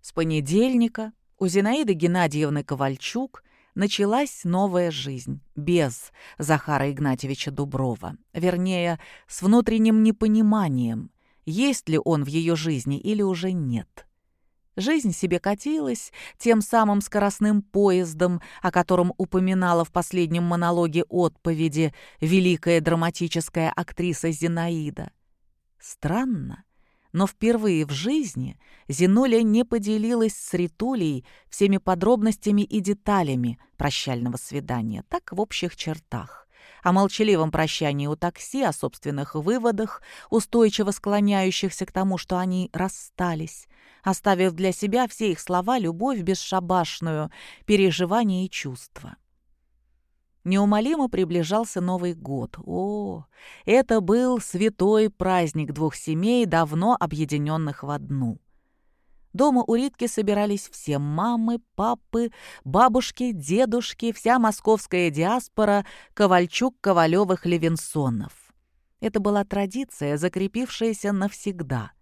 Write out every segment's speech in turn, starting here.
С понедельника у Зинаиды Геннадьевны Ковальчук началась новая жизнь без Захара Игнатьевича Дуброва. Вернее, с внутренним непониманием, есть ли он в ее жизни или уже нет. Жизнь себе катилась тем самым скоростным поездом, о котором упоминала в последнем монологе отповеди великая драматическая актриса Зинаида. Странно, но впервые в жизни Зинуля не поделилась с Ритулей всеми подробностями и деталями прощального свидания, так в общих чертах о молчаливом прощании у такси, о собственных выводах, устойчиво склоняющихся к тому, что они расстались, оставив для себя все их слова любовь бесшабашную, переживания и чувства. Неумолимо приближался Новый год. О, это был святой праздник двух семей, давно объединенных в одну. Дома у Ритки собирались все мамы, папы, бабушки, дедушки, вся московская диаспора Ковальчук-Ковалевых-Левинсонов. Это была традиция, закрепившаяся навсегда.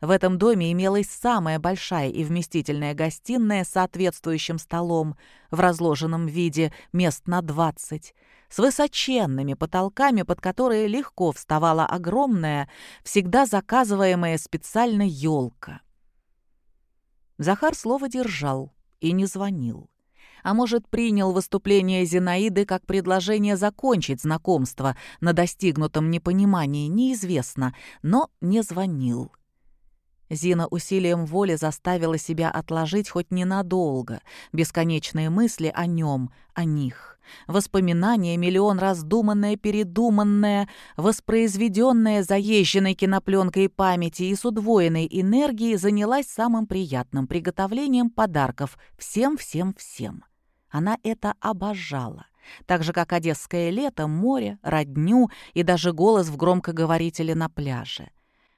В этом доме имелась самая большая и вместительная гостиная с соответствующим столом в разложенном виде мест на 20, с высоченными потолками, под которые легко вставала огромная, всегда заказываемая специально елка. Захар слово держал и не звонил. А может, принял выступление Зинаиды как предложение закончить знакомство на достигнутом непонимании, неизвестно, но не звонил. Зина усилием воли заставила себя отложить хоть ненадолго бесконечные мысли о нем, о них. Воспоминания, миллион раз думанное, передуманное, воспроизведенное заезженной кинопленкой памяти и с удвоенной энергией занялась самым приятным приготовлением подарков всем-всем-всем. Она это обожала. Так же, как одесское лето, море, родню и даже голос в громкоговорителе на пляже.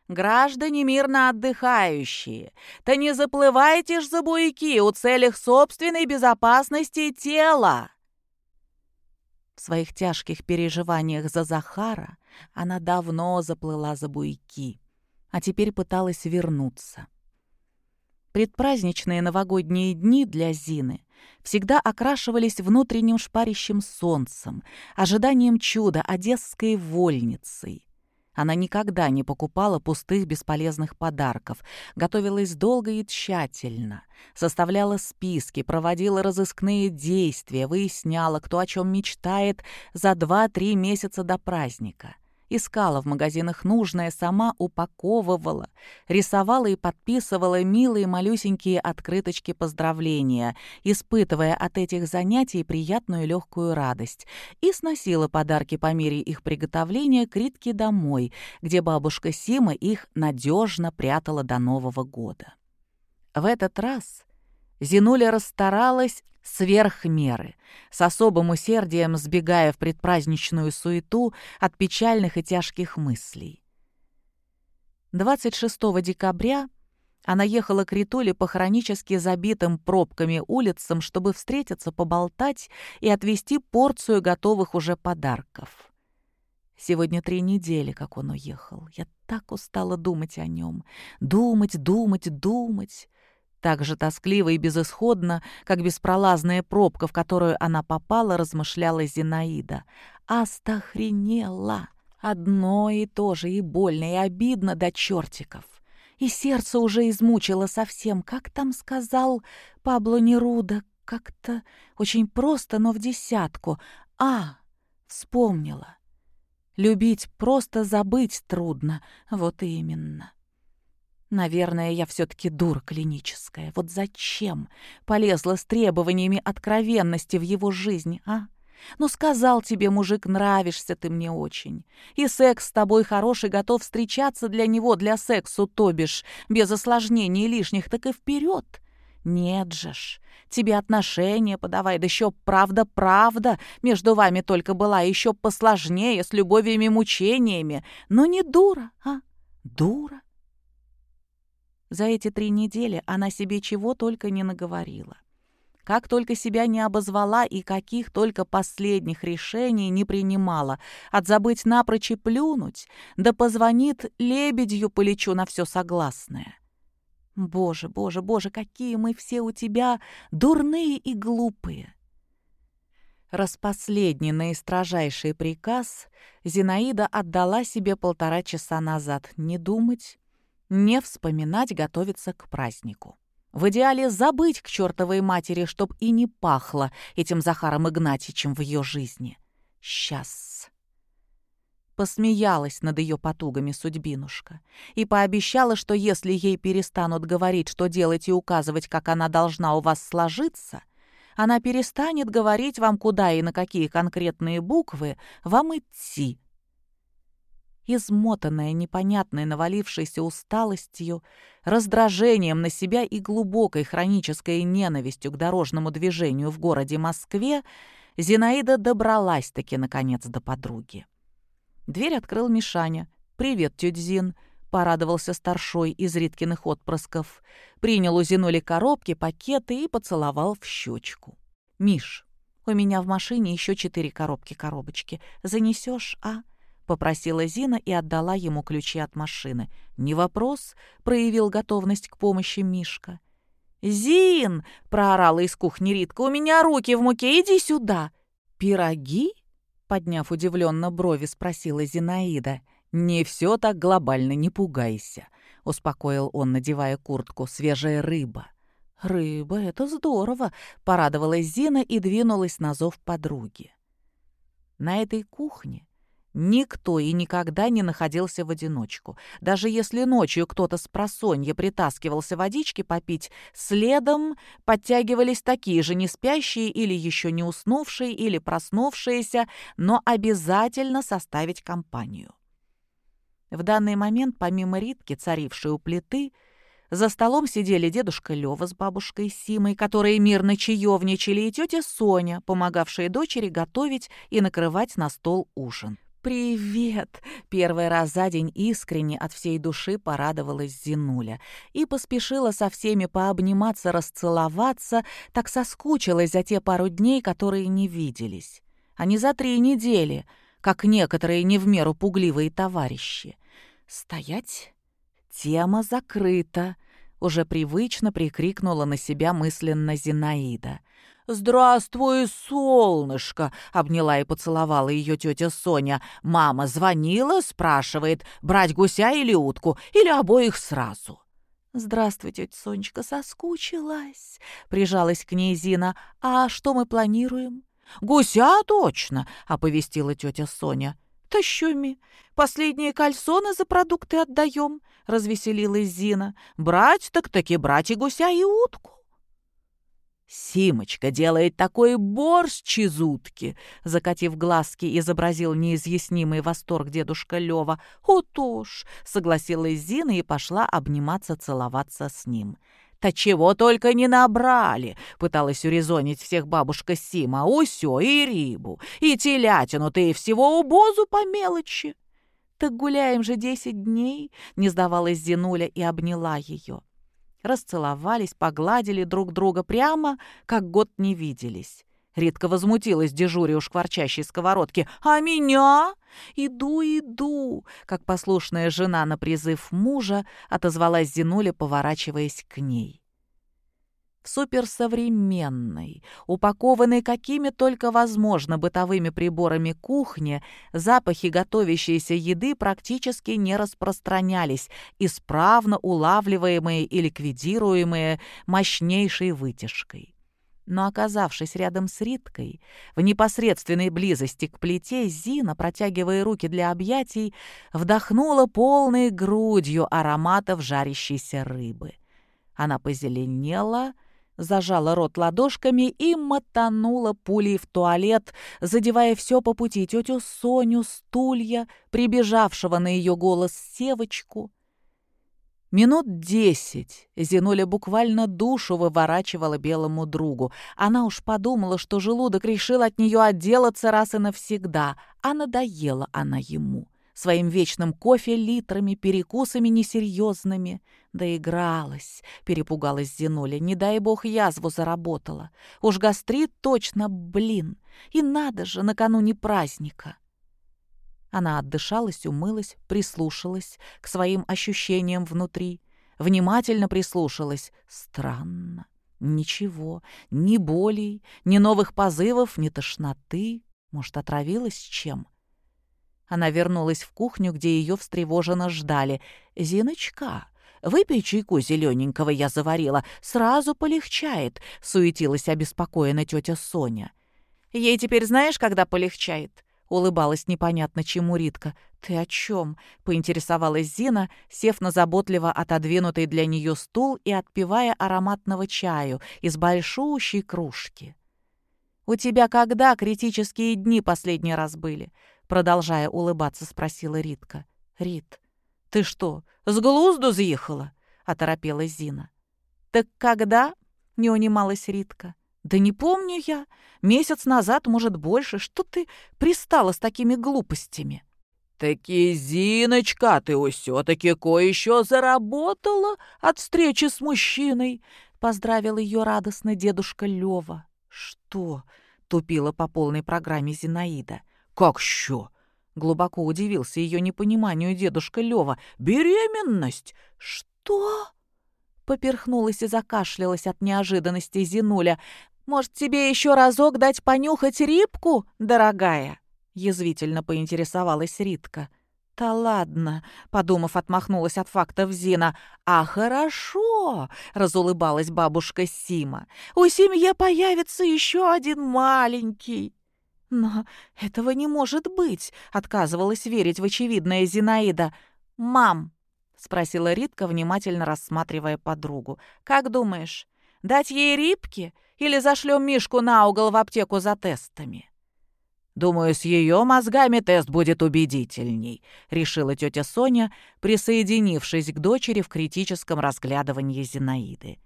Граждане мирно отдыхающие, то не заплывайте ж за буйки у целях собственной безопасности тела. В своих тяжких переживаниях за Захара она давно заплыла за буйки, а теперь пыталась вернуться. Предпраздничные новогодние дни для Зины всегда окрашивались внутренним шпарящим солнцем, ожиданием чуда одесской вольницей. Она никогда не покупала пустых бесполезных подарков, готовилась долго и тщательно, составляла списки, проводила разыскные действия, выясняла, кто о чем мечтает за 2-3 месяца до праздника — Искала в магазинах нужное, сама упаковывала, рисовала и подписывала милые малюсенькие открыточки поздравления, испытывая от этих занятий приятную легкую радость, и сносила подарки по мере их приготовления к Ритке домой, где бабушка Сима их надежно прятала до Нового года. В этот раз Зинуля расстаралась сверх меры, с особым усердием сбегая в предпраздничную суету от печальных и тяжких мыслей. 26 декабря она ехала к Ритуле по хронически забитым пробками улицам, чтобы встретиться, поболтать и отвезти порцию готовых уже подарков. Сегодня три недели, как он уехал. Я так устала думать о нем. Думать, думать, думать так же тоскливо и безысходно, как беспролазная пробка, в которую она попала, размышляла Зинаида. Астахренела! Одно и то же, и больно, и обидно до чертиков. И сердце уже измучило совсем. Как там сказал Пабло Неруда? Как-то очень просто, но в десятку. А, вспомнила. Любить просто забыть трудно. Вот именно. Наверное, я все-таки дура клиническая. Вот зачем полезла с требованиями откровенности в его жизнь, а? Ну, сказал тебе, мужик, нравишься ты мне очень. И секс с тобой хороший, готов встречаться для него, для сексу, то бишь, без осложнений лишних, так и вперед. Нет же ж, тебе отношения подавай, да еще правда-правда между вами только была, еще посложнее, с любовями и мучениями. Но не дура, а? Дура. За эти три недели она себе чего только не наговорила. Как только себя не обозвала и каких только последних решений не принимала, от забыть напрочь и плюнуть, да позвонит лебедью полечу на все согласное. Боже, боже, боже, какие мы все у тебя дурные и глупые. Распоследний наистрожайший приказ Зинаида отдала себе полтора часа назад не думать, не вспоминать, готовиться к празднику. В идеале забыть к чертовой матери, чтоб и не пахло этим Захаром Игнатьичем в ее жизни. Сейчас. Посмеялась над ее потугами судьбинушка и пообещала, что если ей перестанут говорить, что делать и указывать, как она должна у вас сложиться — она перестанет говорить вам, куда и на какие конкретные буквы вам идти. Измотанная непонятной навалившейся усталостью, раздражением на себя и глубокой хронической ненавистью к дорожному движению в городе Москве, Зинаида добралась-таки, наконец, до подруги. Дверь открыл Мишаня. «Привет, тетя Зин», — порадовался старшой из Риткиных отпрысков. Принял у Зинули коробки, пакеты и поцеловал в щечку. «Миш, у меня в машине еще четыре коробки-коробочки. Занесешь, а?» — попросила Зина и отдала ему ключи от машины. «Не вопрос», — проявил готовность к помощи Мишка. «Зин!» — проорала из кухни Ритка. «У меня руки в муке, иди сюда!» «Пироги?» — подняв удивленно брови, спросила Зинаида. «Не все так глобально, не пугайся», — успокоил он, надевая куртку. «Свежая рыба». «Рыба — это здорово», — порадовалась Зина и двинулась на зов подруги. На этой кухне никто и никогда не находился в одиночку. Даже если ночью кто-то с просонья притаскивался водички попить, следом подтягивались такие же неспящие или еще не уснувшие или проснувшиеся, но обязательно составить компанию. В данный момент, помимо Ритки, царившей у плиты, за столом сидели дедушка Лёва с бабушкой Симой, которые мирно чаевничали, и тетя Соня, помогавшая дочери готовить и накрывать на стол ужин. «Привет!» — первый раз за день искренне от всей души порадовалась Зинуля и поспешила со всеми пообниматься, расцеловаться, так соскучилась за те пару дней, которые не виделись. А не за три недели, как некоторые не в меру пугливые товарищи. «Стоять!» «Тема закрыта», — уже привычно прикрикнула на себя мысленно Зинаида. «Здравствуй, солнышко!» — обняла и поцеловала ее тетя Соня. «Мама звонила, спрашивает, брать гуся или утку, или обоих сразу?» «Здравствуй, тетя Сонечка, соскучилась!» — прижалась к ней Зина. «А что мы планируем?» «Гуся точно!» — оповестила тетя Соня. «Тащуми, последние кальсоны за продукты отдаем», — развеселилась Зина. «Брать так таки брать и гуся, и утку». «Симочка делает такой борщ из утки!» Закатив глазки, изобразил неизъяснимый восторг дедушка Лёва. «Утуж!» — согласилась Зина и пошла обниматься, целоваться с ним. «Да чего только не набрали!» — пыталась урезонить всех бабушка Сима. «Усё и рибу, и телятину, ты и всего убозу по мелочи!» «Так гуляем же десять дней!» — не сдавалась Зинуля и обняла ее. Расцеловались, погладили друг друга прямо, как год не виделись. Ритка возмутилась дежуря у шкварчащей сковородки. «А меня? Иду, иду!» Как послушная жена на призыв мужа отозвалась Зинуля, поворачиваясь к ней суперсовременной, упакованной какими только возможно бытовыми приборами кухни, запахи готовящейся еды практически не распространялись, исправно улавливаемые и ликвидируемые мощнейшей вытяжкой. Но оказавшись рядом с Риткой, в непосредственной близости к плите, Зина, протягивая руки для объятий, вдохнула полной грудью ароматов жарящейся рыбы. Она позеленела, зажала рот ладошками и мотанула пулей в туалет, задевая все по пути тетю Соню, стулья, прибежавшего на ее голос Севочку. Минут десять Зинуля буквально душу выворачивала белому другу. Она уж подумала, что желудок решил от нее отделаться раз и навсегда, а надоела она ему своим вечным кофе, литрами, перекусами несерьезными. Доигралась, перепугалась Зинуля. Не дай бог язву заработала. Уж гастрит точно, блин. И надо же, накануне праздника. Она отдышалась, умылась, прислушалась к своим ощущениям внутри. внимательно прислушалась. Странно. Ничего, ни болей, ни новых позывов, ни тошноты. Может, отравилась чем? Она вернулась в кухню, где ее встревоженно ждали. «Зиночка, выпей чайку зелененького я заварила, сразу полегчает», — суетилась обеспокоена тетя Соня. «Ей теперь знаешь, когда полегчает?» — улыбалась непонятно чему Ритка. «Ты о чем?» — поинтересовалась Зина, сев на заботливо отодвинутый для нее стул и отпивая ароматного чаю из большущей кружки. «У тебя когда критические дни последний раз были?» Продолжая улыбаться, спросила Ритка. «Рит, ты что, с глузду заехала?» — оторопела Зина. «Так когда?» — не унималась Ритка. «Да не помню я. Месяц назад, может, больше. Что ты пристала с такими глупостями?» «Таки, Зиночка, ты все-таки кое-еще заработала от встречи с мужчиной!» — поздравил ее радостно дедушка Лева. «Что?» — тупила по полной программе Зинаида. «Как що?» Глубоко удивился ее непониманию дедушка Лева. «Беременность?» «Что?» Поперхнулась и закашлялась от неожиданности Зинуля. «Может, тебе еще разок дать понюхать рибку, дорогая?» Язвительно поинтересовалась Ритка. «Да ладно», — подумав, отмахнулась от фактов Зина. «А хорошо», — разулыбалась бабушка Сима. «У семьи появится еще один маленький». «Но этого не может быть», — отказывалась верить в очевидное Зинаида. «Мам», — спросила Ритка, внимательно рассматривая подругу, «как думаешь, дать ей рибки или зашлем Мишку на угол в аптеку за тестами?» «Думаю, с ее мозгами тест будет убедительней», — решила тетя Соня, присоединившись к дочери в критическом разглядывании Зинаиды.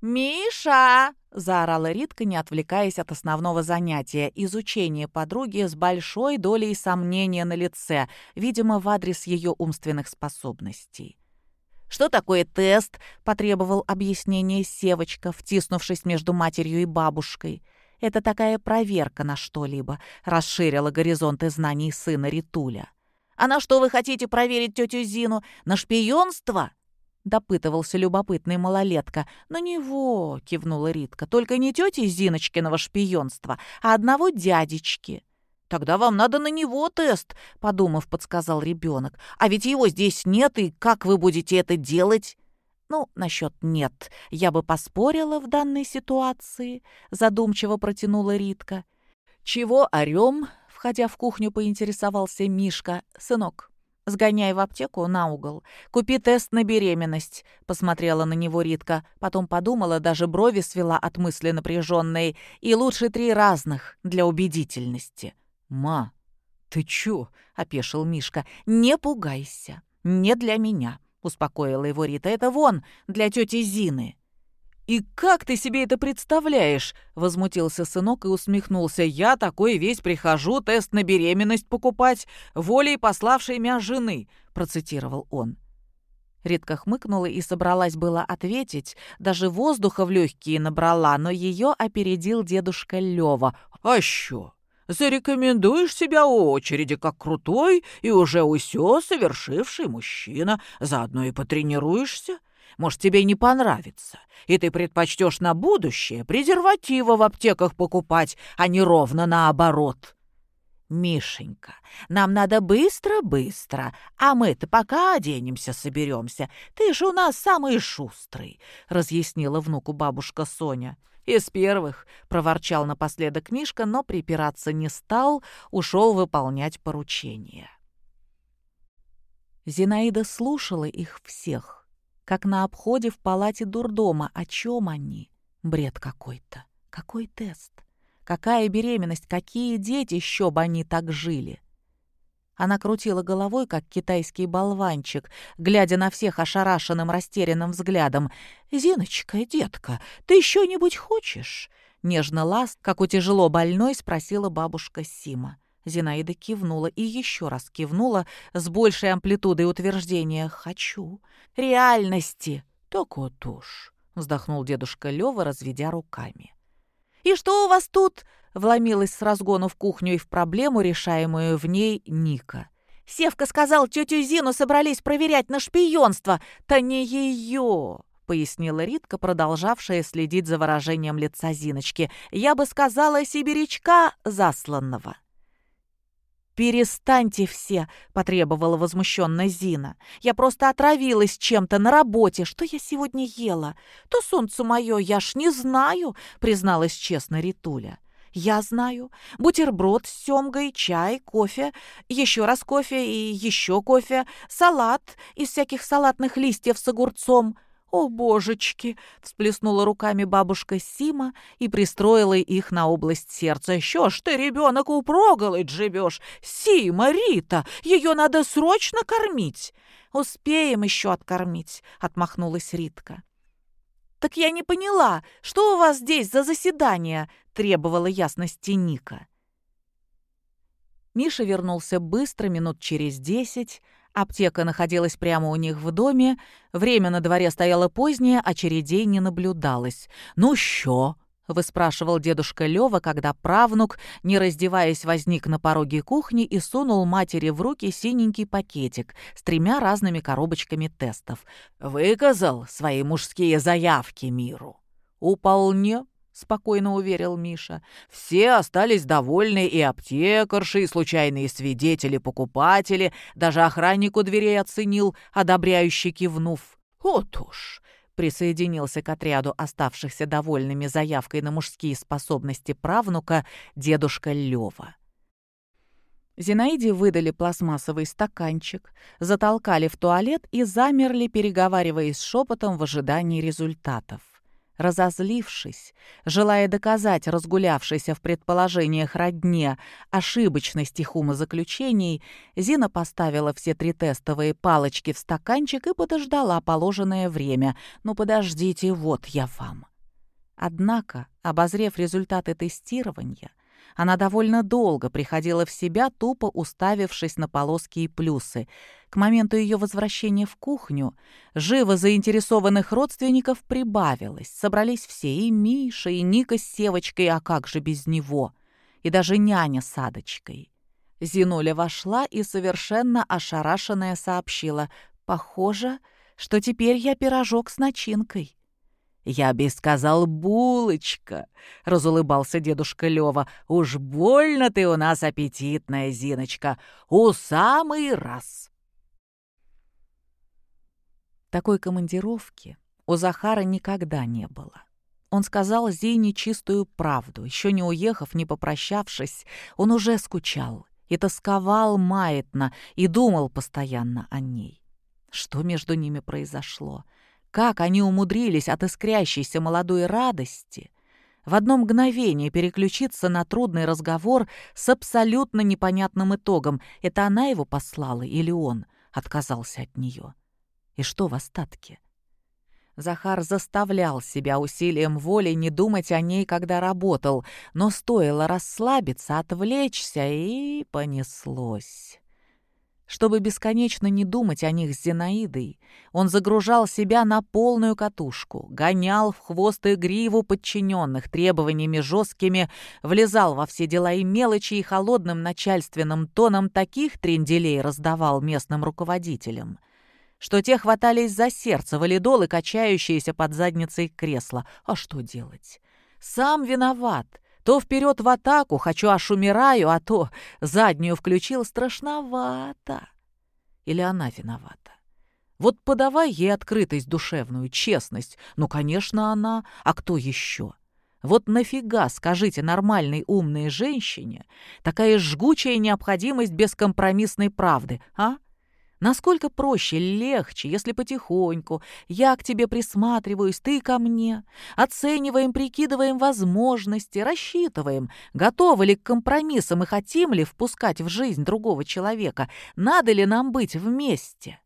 «Миша!» — заорала Ритка, не отвлекаясь от основного занятия — изучения подруги с большой долей сомнения на лице, видимо, в адрес ее умственных способностей. «Что такое тест?» — потребовал объяснение Севочка, втиснувшись между матерью и бабушкой. «Это такая проверка на что-либо», — расширила горизонты знаний сына Ритуля. «А на что вы хотите проверить тетю Зину? На шпионство?» — допытывался любопытный малолетка. «На него!» — кивнула Ритка. «Только не тети Зиночкиного шпионства, а одного дядечки». «Тогда вам надо на него тест», — подумав, подсказал ребенок. «А ведь его здесь нет, и как вы будете это делать?» «Ну, насчет нет, я бы поспорила в данной ситуации», — задумчиво протянула Ритка. «Чего орем?» — входя в кухню, поинтересовался Мишка. «Сынок, Сгоняй в аптеку на угол. Купи тест на беременность», — посмотрела на него Ритка. Потом подумала, даже брови свела от мысли напряженной. «И лучше три разных для убедительности». «Ма, ты чё?» — опешил Мишка. «Не пугайся. Не для меня», — успокоила его Рита. «Это вон, для тети Зины». «И как ты себе это представляешь?» — возмутился сынок и усмехнулся. «Я такой весь прихожу тест на беременность покупать, волей пославшей меня жены», — процитировал он. Редко хмыкнула и собралась было ответить, даже воздуха в легкие набрала, но ее опередил дедушка Лева. «А что? Зарекомендуешь себя у очереди как крутой и уже усё совершивший мужчина, заодно и потренируешься?» Может, тебе не понравится, и ты предпочтешь на будущее презервативы в аптеках покупать, а не ровно наоборот. «Мишенька, нам надо быстро-быстро, а мы-то пока оденемся, соберемся. Ты же у нас самый шустрый», — разъяснила внуку бабушка Соня. «Из первых», — проворчал напоследок Мишка, но припираться не стал, ушел выполнять поручение. Зинаида слушала их всех как на обходе в палате дурдома. О чем они? Бред какой-то. Какой тест? Какая беременность? Какие дети, еще бы они так жили? Она крутила головой, как китайский болванчик, глядя на всех ошарашенным, растерянным взглядом. «Зиночка, детка, ты еще нибудь хочешь?» Нежно ласт, как у тяжело больной, спросила бабушка Сима. Зинаида кивнула и еще раз кивнула с большей амплитудой утверждения «хочу». «Реальности!» «Так вот уж», — вздохнул дедушка Лёва, разведя руками. «И что у вас тут?» — вломилась с разгону в кухню и в проблему, решаемую в ней Ника. Севка сказал, тетю Зину собрались проверять на шпионство. Та не ее!» — пояснила Ритка, продолжавшая следить за выражением лица Зиночки. «Я бы сказала, сибирячка засланного». «Перестаньте все!» — потребовала возмущенно Зина. «Я просто отравилась чем-то на работе. Что я сегодня ела? То солнце мое, я ж не знаю!» — призналась честно Ритуля. «Я знаю. Бутерброд с семгой, чай, кофе, еще раз кофе и еще кофе, салат из всяких салатных листьев с огурцом». «О, божечки!» — всплеснула руками бабушка Сима и пристроила их на область сердца. «Що ж ты, ребенок, упроголодь живешь? Сима, Рита, ее надо срочно кормить!» «Успеем еще откормить», — отмахнулась Ритка. «Так я не поняла, что у вас здесь за заседание?» — требовала ясности Ника. Миша вернулся быстро, минут через десять, Аптека находилась прямо у них в доме, время на дворе стояло позднее, очередей не наблюдалось. «Ну что?» — выспрашивал дедушка Лёва, когда правнук, не раздеваясь, возник на пороге кухни и сунул матери в руки синенький пакетик с тремя разными коробочками тестов. «Выказал свои мужские заявки миру?» «Уполне», спокойно уверил Миша. Все остались довольны и аптекарши, и случайные свидетели, покупатели, даже охранник у дверей оценил, одобряюще кивнув. Вот уж присоединился к отряду оставшихся довольными заявкой на мужские способности правнука дедушка Лёва. Зинаиде выдали пластмассовый стаканчик, затолкали в туалет и замерли, переговариваясь шепотом в ожидании результатов. Разозлившись, желая доказать разгулявшейся в предположениях родне ошибочность их умозаключений, Зина поставила все три тестовые палочки в стаканчик и подождала положенное время. «Ну подождите, вот я вам». Однако, обозрев результаты тестирования, она довольно долго приходила в себя, тупо уставившись на полоски и плюсы. К моменту ее возвращения в кухню живо заинтересованных родственников прибавилось. Собрались все, и Миша, и Ника с Севочкой, а как же без него? И даже няня с Адочкой. Зинуля вошла и совершенно ошарашенная сообщила. «Похоже, что теперь я пирожок с начинкой». «Я бы сказал, булочка!» — разулыбался дедушка Лёва. «Уж больно ты у нас аппетитная, Зиночка! У самый раз!» Такой командировки у Захара никогда не было. Он сказал Зине чистую правду. Еще не уехав, не попрощавшись, он уже скучал и тосковал маятно и думал постоянно о ней. Что между ними произошло? — как они умудрились от искрящейся молодой радости в одно мгновение переключиться на трудный разговор с абсолютно непонятным итогом. Это она его послала или он отказался от нее? И что в остатке? Захар заставлял себя усилием воли не думать о ней, когда работал, но стоило расслабиться, отвлечься, и понеслось. Чтобы бесконечно не думать о них с Зинаидой, он загружал себя на полную катушку, гонял в хвост и гриву подчиненных требованиями жесткими, влезал во все дела и мелочи и холодным начальственным тоном таких тренделей раздавал местным руководителям, что те хватались за сердце валидолы, качающиеся под задницей кресла. А что делать? Сам виноват. То вперед в атаку, хочу аж умираю, а то заднюю включил страшновато. Или она виновата? Вот подавай ей открытость душевную, честность. Ну, конечно, она. А кто еще? Вот нафига, скажите, нормальной умной женщине такая жгучая необходимость бескомпромиссной правды, а? Насколько проще, легче, если потихоньку. Я к тебе присматриваюсь, ты ко мне. Оцениваем, прикидываем возможности, рассчитываем, готовы ли к компромиссам и хотим ли впускать в жизнь другого человека, надо ли нам быть вместе.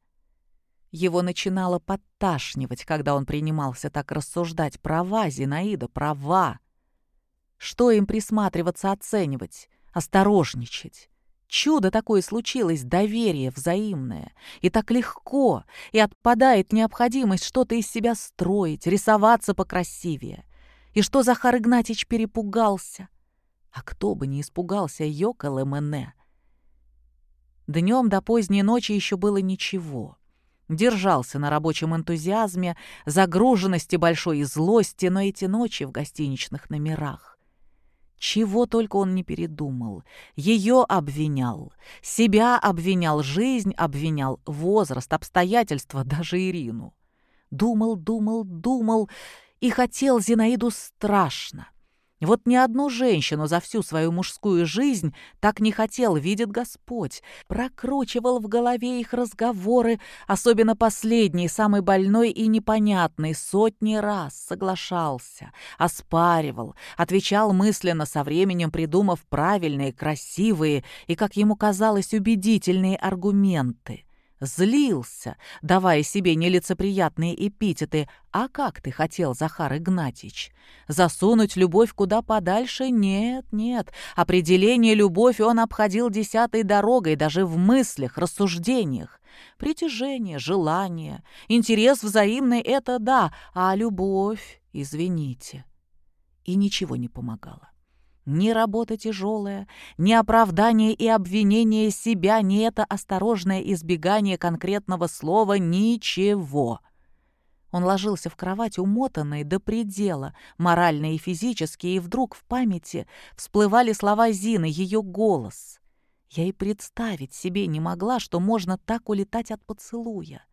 Его начинало подташнивать, когда он принимался так рассуждать. Права, Зинаида, права. Что им присматриваться, оценивать, осторожничать? Чудо такое случилось, доверие взаимное. И так легко, и отпадает необходимость что-то из себя строить, рисоваться покрасивее. И что Захар Игнатьич перепугался? А кто бы не испугался Йока Лемене? Днем до поздней ночи еще было ничего. Держался на рабочем энтузиазме, загруженности большой и злости, но эти ночи в гостиничных номерах. Чего только он не передумал. Ее обвинял, себя обвинял, жизнь обвинял, возраст, обстоятельства, даже Ирину. Думал, думал, думал и хотел Зинаиду страшно. Вот ни одну женщину за всю свою мужскую жизнь так не хотел, видит Господь. Прокручивал в голове их разговоры, особенно последний, самый больной и непонятный, сотни раз соглашался, оспаривал, отвечал мысленно со временем, придумав правильные, красивые и, как ему казалось, убедительные аргументы. Злился, давая себе нелицеприятные эпитеты. А как ты хотел, Захар Игнатьич? Засунуть любовь куда подальше? Нет, нет. Определение любовь он обходил десятой дорогой, даже в мыслях, рассуждениях. Притяжение, желание, интерес взаимный — это да, а любовь, извините. И ничего не помогало. Ни работа тяжелая, ни оправдание и обвинение себя, ни это осторожное избегание конкретного слова, ничего. Он ложился в кровать, умотанный до предела, морально и физически, и вдруг в памяти всплывали слова Зины, ее голос. Я и представить себе не могла, что можно так улетать от поцелуя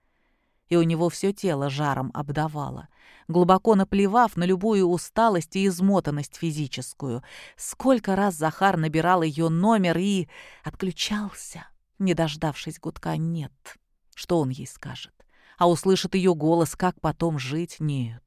и у него все тело жаром обдавало, глубоко наплевав на любую усталость и измотанность физическую. Сколько раз Захар набирал ее номер и отключался, не дождавшись гудка «нет». Что он ей скажет? А услышит ее голос, как потом жить? Нет.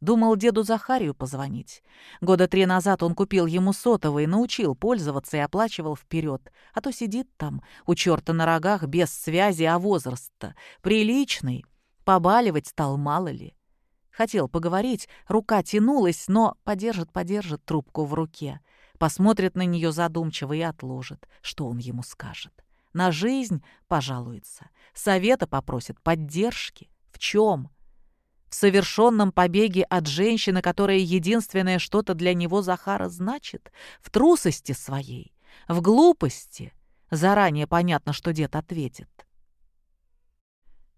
Думал деду Захарию позвонить. Года три назад он купил ему сотовый, научил пользоваться и оплачивал вперед. А то сидит там, у черта на рогах, без связи, а возраст-то приличный. Побаливать стал мало ли. Хотел поговорить, рука тянулась, но подержит-подержит трубку в руке. Посмотрит на нее задумчиво и отложит. Что он ему скажет? На жизнь пожалуется. Совета попросит, поддержки. В чем? Совершенном побеге от женщины, которая единственное что-то для него Захара значит, в трусости своей, в глупости. Заранее понятно, что дед ответит.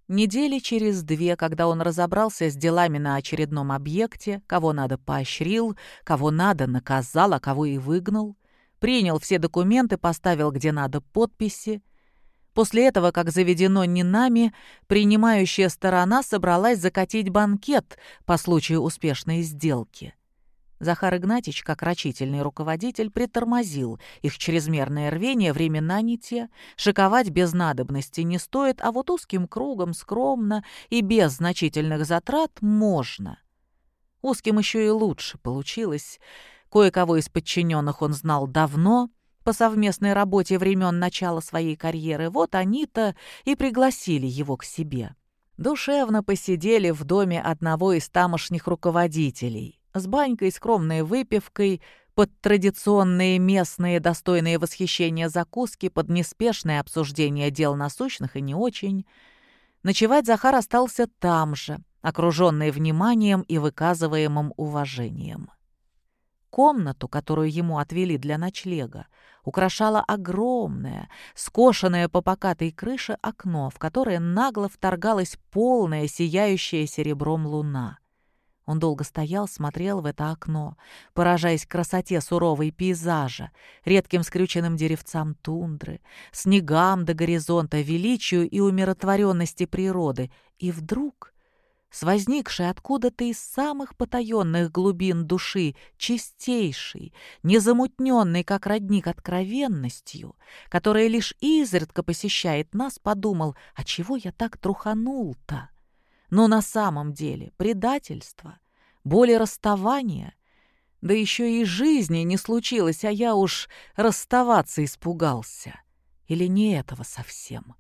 Недели через две, когда он разобрался с делами на очередном объекте, кого надо поощрил, кого надо наказал, а кого и выгнал, принял все документы, поставил где надо подписи, После этого, как заведено не нами, принимающая сторона собралась закатить банкет по случаю успешной сделки. Захар Игнатьич, как рачительный руководитель, притормозил. Их чрезмерное рвение времена не те. Шиковать без надобности не стоит, а вот узким кругом, скромно и без значительных затрат можно. Узким еще и лучше получилось. Кое-кого из подчиненных он знал давно, по совместной работе времен начала своей карьеры, вот они-то и пригласили его к себе. Душевно посидели в доме одного из тамошних руководителей, с банькой, скромной выпивкой, под традиционные местные, достойные восхищения закуски, под неспешное обсуждение дел насущных и не очень. Ночевать Захар остался там же, окруженный вниманием и выказываемым уважением. Комнату, которую ему отвели для ночлега, украшало огромное, скошенное по покатой крыше окно, в которое нагло вторгалась полная, сияющая серебром луна. Он долго стоял, смотрел в это окно, поражаясь красоте суровой пейзажа, редким скрюченным деревцам тундры, снегам до горизонта, величию и умиротворенности природы. И вдруг с возникшей откуда-то из самых потаенных глубин души, чистейшей, незамутненной, как родник, откровенностью, которая лишь изредка посещает нас, подумал, а чего я так труханул-то? Но на самом деле предательство, боль и расставание, да еще и жизни не случилось, а я уж расставаться испугался. Или не этого совсем?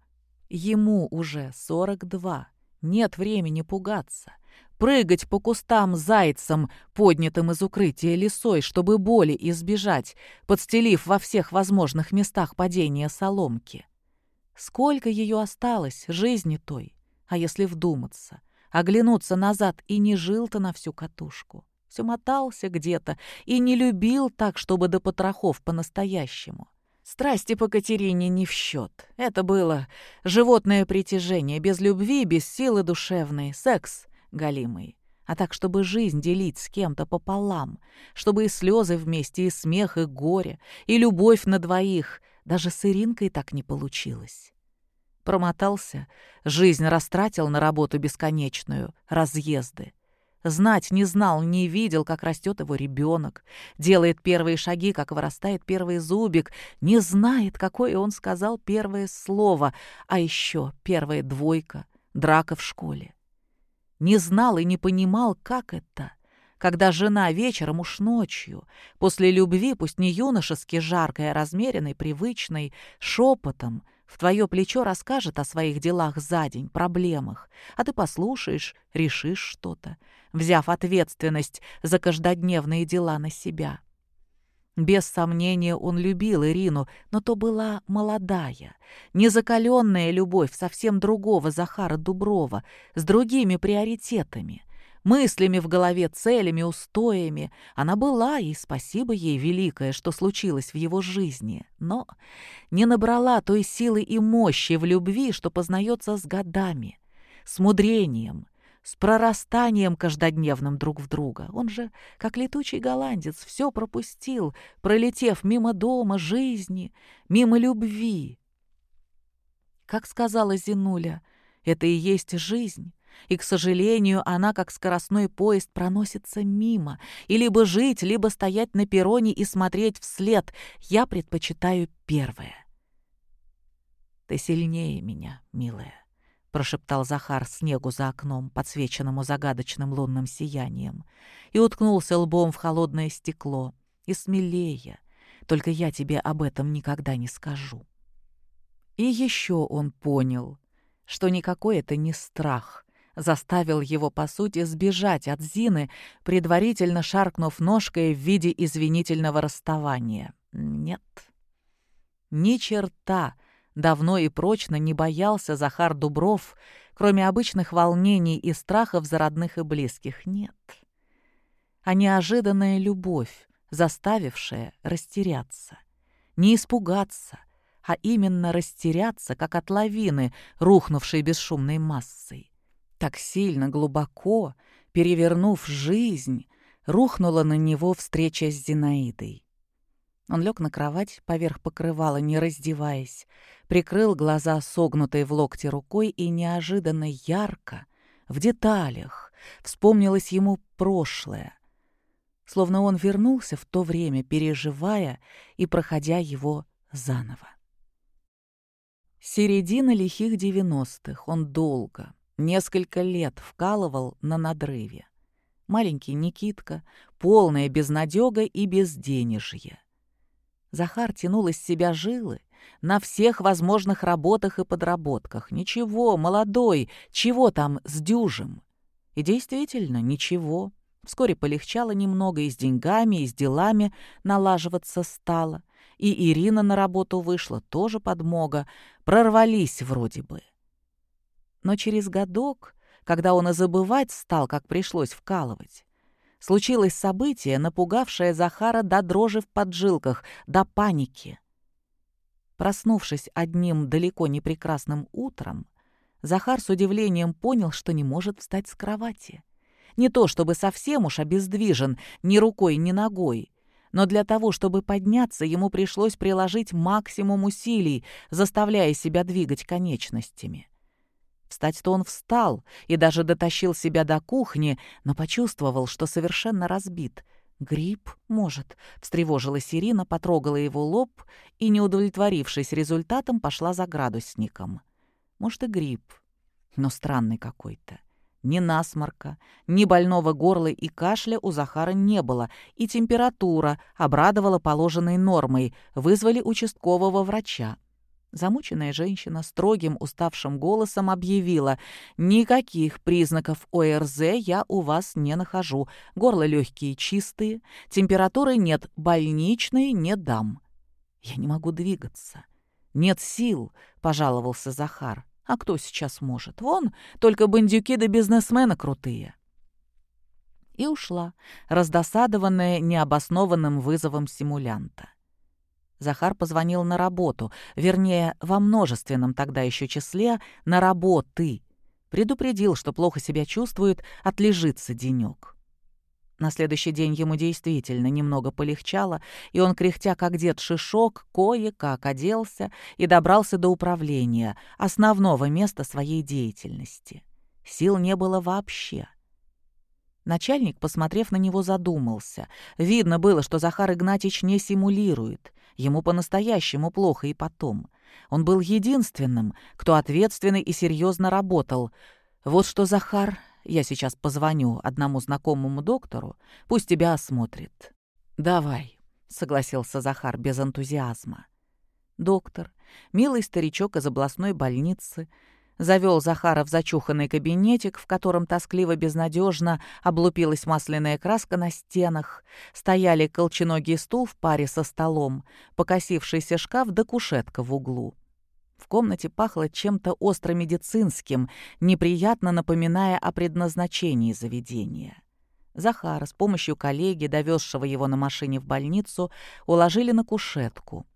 Ему уже сорок два. Нет времени пугаться. Прыгать по кустам зайцем, поднятым из укрытия лесой, чтобы боли избежать, подстелив во всех возможных местах падения соломки. Сколько ее осталось, жизни той, а если вдуматься, оглянуться назад и не жил-то на всю катушку. Все мотался где-то и не любил так, чтобы до потрохов по-настоящему. Страсти по Катерине не в счет. Это было животное притяжение, без любви, без силы душевной, секс галимый. А так, чтобы жизнь делить с кем-то пополам, чтобы и слезы вместе, и смех, и горе, и любовь на двоих. Даже с Иринкой так не получилось. Промотался, жизнь растратил на работу бесконечную, разъезды. Знать не знал, не видел, как растет его ребенок, делает первые шаги, как вырастает первый зубик, не знает, какое он сказал первое слово, а еще первая двойка, драка в школе. Не знал и не понимал, как это, когда жена вечером уж ночью, после любви, пусть не юношески жаркой, а размеренной, привычной, шепотом — в твое плечо расскажет о своих делах за день, проблемах, а ты послушаешь, решишь что-то, взяв ответственность за каждодневные дела на себя. Без сомнения, он любил Ирину, но то была молодая, незакаленная любовь совсем другого Захара Дуброва, с другими приоритетами мыслями в голове, целями, устоями. Она была, и спасибо ей великое, что случилось в его жизни. Но не набрала той силы и мощи в любви, что познается с годами, с мудрением, с прорастанием каждодневным друг в друга. Он же, как летучий голландец, все пропустил, пролетев мимо дома, жизни, мимо любви. Как сказала Зинуля, это и есть жизнь, и, к сожалению, она, как скоростной поезд, проносится мимо. И либо жить, либо стоять на перроне и смотреть вслед. Я предпочитаю первое. «Ты сильнее меня, милая», — прошептал Захар снегу за окном, подсвеченному загадочным лунным сиянием, и уткнулся лбом в холодное стекло. «И смелее. Только я тебе об этом никогда не скажу». И еще он понял, что никакой это не страх, заставил его, по сути, сбежать от Зины, предварительно шаркнув ножкой в виде извинительного расставания. Нет. Ни черта давно и прочно не боялся Захар Дубров, кроме обычных волнений и страхов за родных и близких. Нет. А неожиданная любовь, заставившая растеряться. Не испугаться, а именно растеряться, как от лавины, рухнувшей бесшумной массой так сильно, глубоко, перевернув жизнь, рухнула на него встреча с Зинаидой. Он лег на кровать поверх покрывала, не раздеваясь, прикрыл глаза согнутой в локте рукой и неожиданно ярко, в деталях, вспомнилось ему прошлое, словно он вернулся в то время, переживая и проходя его заново. Середина лихих девяностых, он долго, Несколько лет вкалывал на надрыве. Маленький Никитка, полная безнадега и безденежье. Захар тянул из себя жилы на всех возможных работах и подработках. Ничего, молодой, чего там с дюжем? И действительно, ничего. Вскоре полегчало немного и с деньгами, и с делами налаживаться стало. И Ирина на работу вышла, тоже подмога. Прорвались вроде бы. Но через годок, когда он и забывать стал, как пришлось вкалывать, случилось событие, напугавшее Захара до дрожи в поджилках, до паники. Проснувшись одним далеко не прекрасным утром, Захар с удивлением понял, что не может встать с кровати. Не то чтобы совсем уж обездвижен ни рукой, ни ногой, но для того, чтобы подняться, ему пришлось приложить максимум усилий, заставляя себя двигать конечностями. Встать-то он встал и даже дотащил себя до кухни, но почувствовал, что совершенно разбит. «Грипп, может», — встревожилась Ирина, потрогала его лоб и, не удовлетворившись результатом, пошла за градусником. «Может, и грипп, но странный какой-то». Ни насморка, ни больного горла и кашля у Захара не было, и температура обрадовала положенной нормой, вызвали участкового врача. Замученная женщина строгим уставшим голосом объявила «Никаких признаков ОРЗ я у вас не нахожу. Горло легкие чистые, температуры нет, больничные не дам». «Я не могу двигаться». «Нет сил», — пожаловался Захар. «А кто сейчас может? Вон, только бандюки да бизнесмены крутые». И ушла, раздосадованная необоснованным вызовом симулянта. Захар позвонил на работу, вернее, во множественном тогда еще числе на работы. Предупредил, что плохо себя чувствует, отлежится денек. На следующий день ему действительно немного полегчало, и он, кряхтя как дед Шишок, кое-как оделся и добрался до управления, основного места своей деятельности. Сил не было вообще. Начальник, посмотрев на него, задумался. Видно было, что Захар Игнатьич не симулирует. Ему по-настоящему плохо и потом. Он был единственным, кто ответственный и серьезно работал. Вот что, Захар, я сейчас позвоню одному знакомому доктору, пусть тебя осмотрит». «Давай», — согласился Захар без энтузиазма. Доктор, милый старичок из областной больницы, завел Захара в зачуханный кабинетик, в котором тоскливо-безнадежно облупилась масляная краска на стенах, стояли колченогий стул в паре со столом, покосившийся шкаф да кушетка в углу. В комнате пахло чем-то остро-медицинским, неприятно напоминая о предназначении заведения. Захара с помощью коллеги, довезшего его на машине в больницу, уложили на кушетку.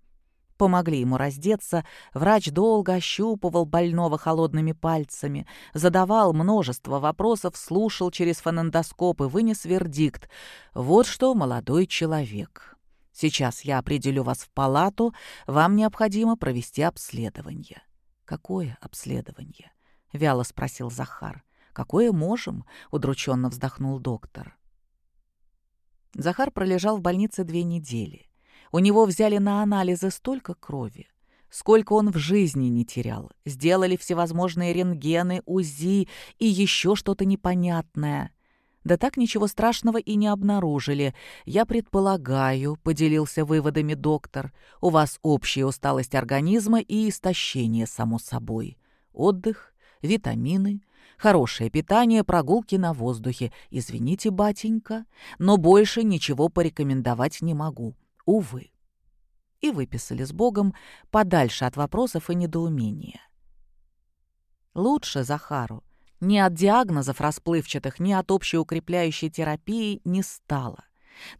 Помогли ему раздеться, врач долго ощупывал больного холодными пальцами, задавал множество вопросов, слушал через фонендоскоп и вынес вердикт. «Вот что, молодой человек, Сейчас я определю вас в палату, вам необходимо провести обследование». «Какое обследование?» — вяло спросил Захар. «Какое можем?» — удрученно вздохнул доктор. Захар пролежал в больнице две недели. У него взяли на анализы столько крови, сколько он в жизни не терял. Сделали всевозможные рентгены, УЗИ и еще что-то непонятное. Да так ничего страшного и не обнаружили. Я предполагаю, — поделился выводами доктор, — у вас общая усталость организма и истощение, само собой. Отдых, витамины, хорошее питание, прогулки на воздухе. Извините, батенька, но больше ничего порекомендовать не могу. Увы. И выписали с Богом подальше от вопросов и недоумения. Лучше Захару ни от диагнозов расплывчатых, ни от общеукрепляющей терапии не стало.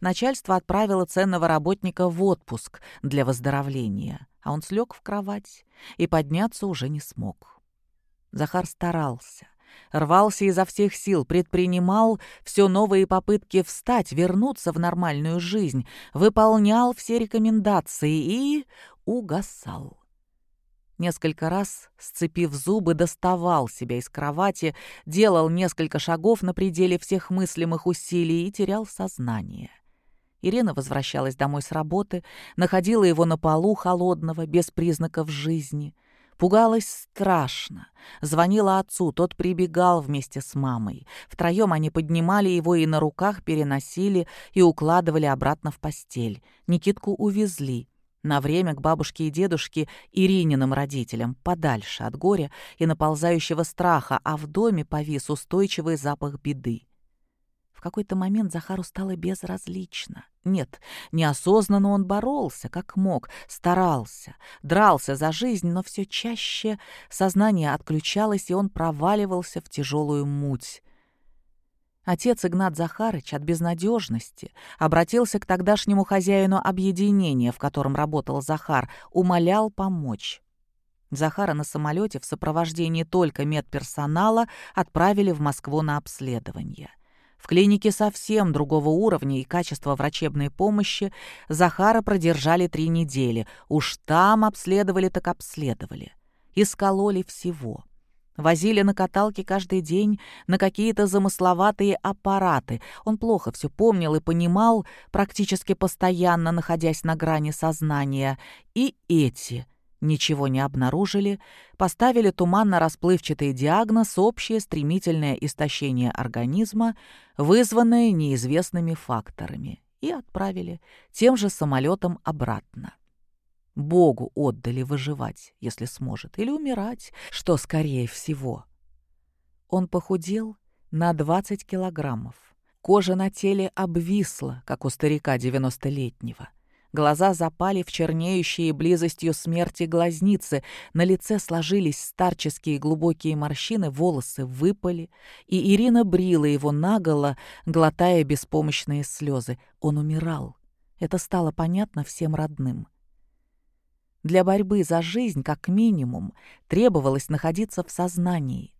Начальство отправило ценного работника в отпуск для выздоровления, а он слег в кровать и подняться уже не смог. Захар старался, рвался изо всех сил, предпринимал все новые попытки встать, вернуться в нормальную жизнь, выполнял все рекомендации и угасал. Несколько раз, сцепив зубы, доставал себя из кровати, делал несколько шагов на пределе всех мыслимых усилий и терял сознание. Ирина возвращалась домой с работы, находила его на полу холодного, без признаков жизни. Пугалась страшно. Звонила отцу, тот прибегал вместе с мамой. Втроем они поднимали его и на руках переносили и укладывали обратно в постель. Никитку увезли. На время к бабушке и дедушке Ирининым родителям, подальше от горя и наползающего страха, а в доме повис устойчивый запах беды. Какой-то момент Захару стало безразлично. Нет, неосознанно он боролся, как мог, старался, дрался за жизнь, но все чаще сознание отключалось, и он проваливался в тяжелую муть. Отец Игнат Захарыч от безнадежности обратился к тогдашнему хозяину объединения, в котором работал Захар, умолял помочь. Захара на самолете в сопровождении только медперсонала отправили в Москву на обследование. В клинике совсем другого уровня и качества врачебной помощи Захара продержали три недели. Уж там обследовали так обследовали. Искололи всего. Возили на каталке каждый день на какие-то замысловатые аппараты. Он плохо все помнил и понимал, практически постоянно находясь на грани сознания. И эти ничего не обнаружили, поставили туманно-расплывчатый диагноз «общее стремительное истощение организма, вызванное неизвестными факторами» и отправили тем же самолетом обратно. Богу отдали выживать, если сможет, или умирать, что скорее всего. Он похудел на 20 килограммов. Кожа на теле обвисла, как у старика девяностолетнего. Глаза запали в чернеющие близостью смерти глазницы, на лице сложились старческие глубокие морщины, волосы выпали, и Ирина брила его наголо, глотая беспомощные слезы. Он умирал. Это стало понятно всем родным. Для борьбы за жизнь, как минимум, требовалось находиться в сознании.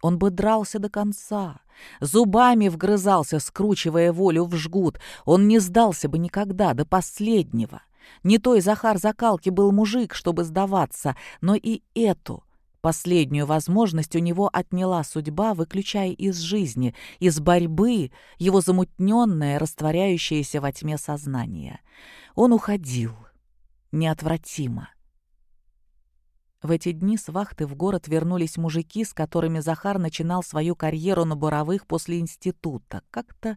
Он бы дрался до конца, зубами вгрызался, скручивая волю в жгут. Он не сдался бы никогда, до последнего. Не той Захар закалки был мужик, чтобы сдаваться, но и эту, последнюю возможность у него отняла судьба, выключая из жизни, из борьбы, его замутненное, растворяющееся во тьме сознание. Он уходил. Неотвратимо. В эти дни с вахты в город вернулись мужики, с которыми Захар начинал свою карьеру на буровых после института. Как-то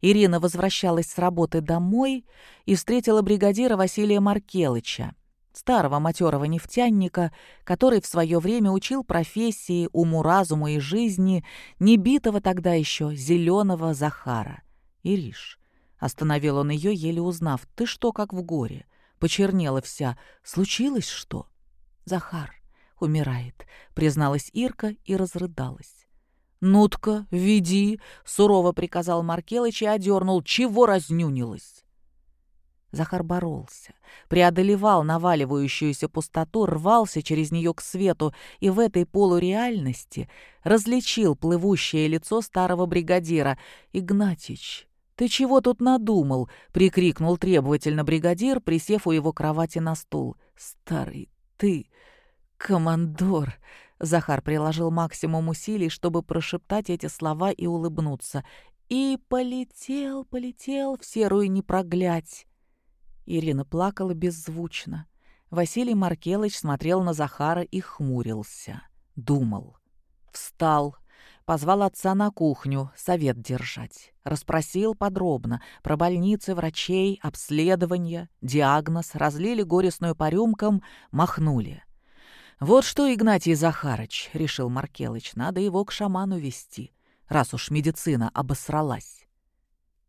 Ирина возвращалась с работы домой и встретила бригадира Василия Маркелыча, старого матерого нефтяника, который в свое время учил профессии, уму-разуму и жизни небитого тогда еще зеленого Захара. «Ириш», — остановил он ее, еле узнав, — «ты что, как в горе? Почернела вся. Случилось что?» «Захар умирает», — призналась Ирка и разрыдалась. «Ну-тка, веди», — сурово приказал Маркелыч и одернул. «Чего разнюнилась?» Захар боролся, преодолевал наваливающуюся пустоту, рвался через нее к свету и в этой полуреальности различил плывущее лицо старого бригадира. «Игнатич, ты чего тут надумал?» — прикрикнул требовательно бригадир, присев у его кровати на стул. «Старый ты, командор!» Захар приложил максимум усилий, чтобы прошептать эти слова и улыбнуться. И полетел, полетел в серую непроглядь. Ирина плакала беззвучно. Василий Маркелыч смотрел на Захара и хмурился. Думал. Встал, Позвал отца на кухню, совет держать. Расспросил подробно про больницы, врачей, обследования, диагноз, разлили горестную по рюмкам, махнули. «Вот что, Игнатий Захарыч», — решил Маркелыч, — «надо его к шаману вести, раз уж медицина обосралась».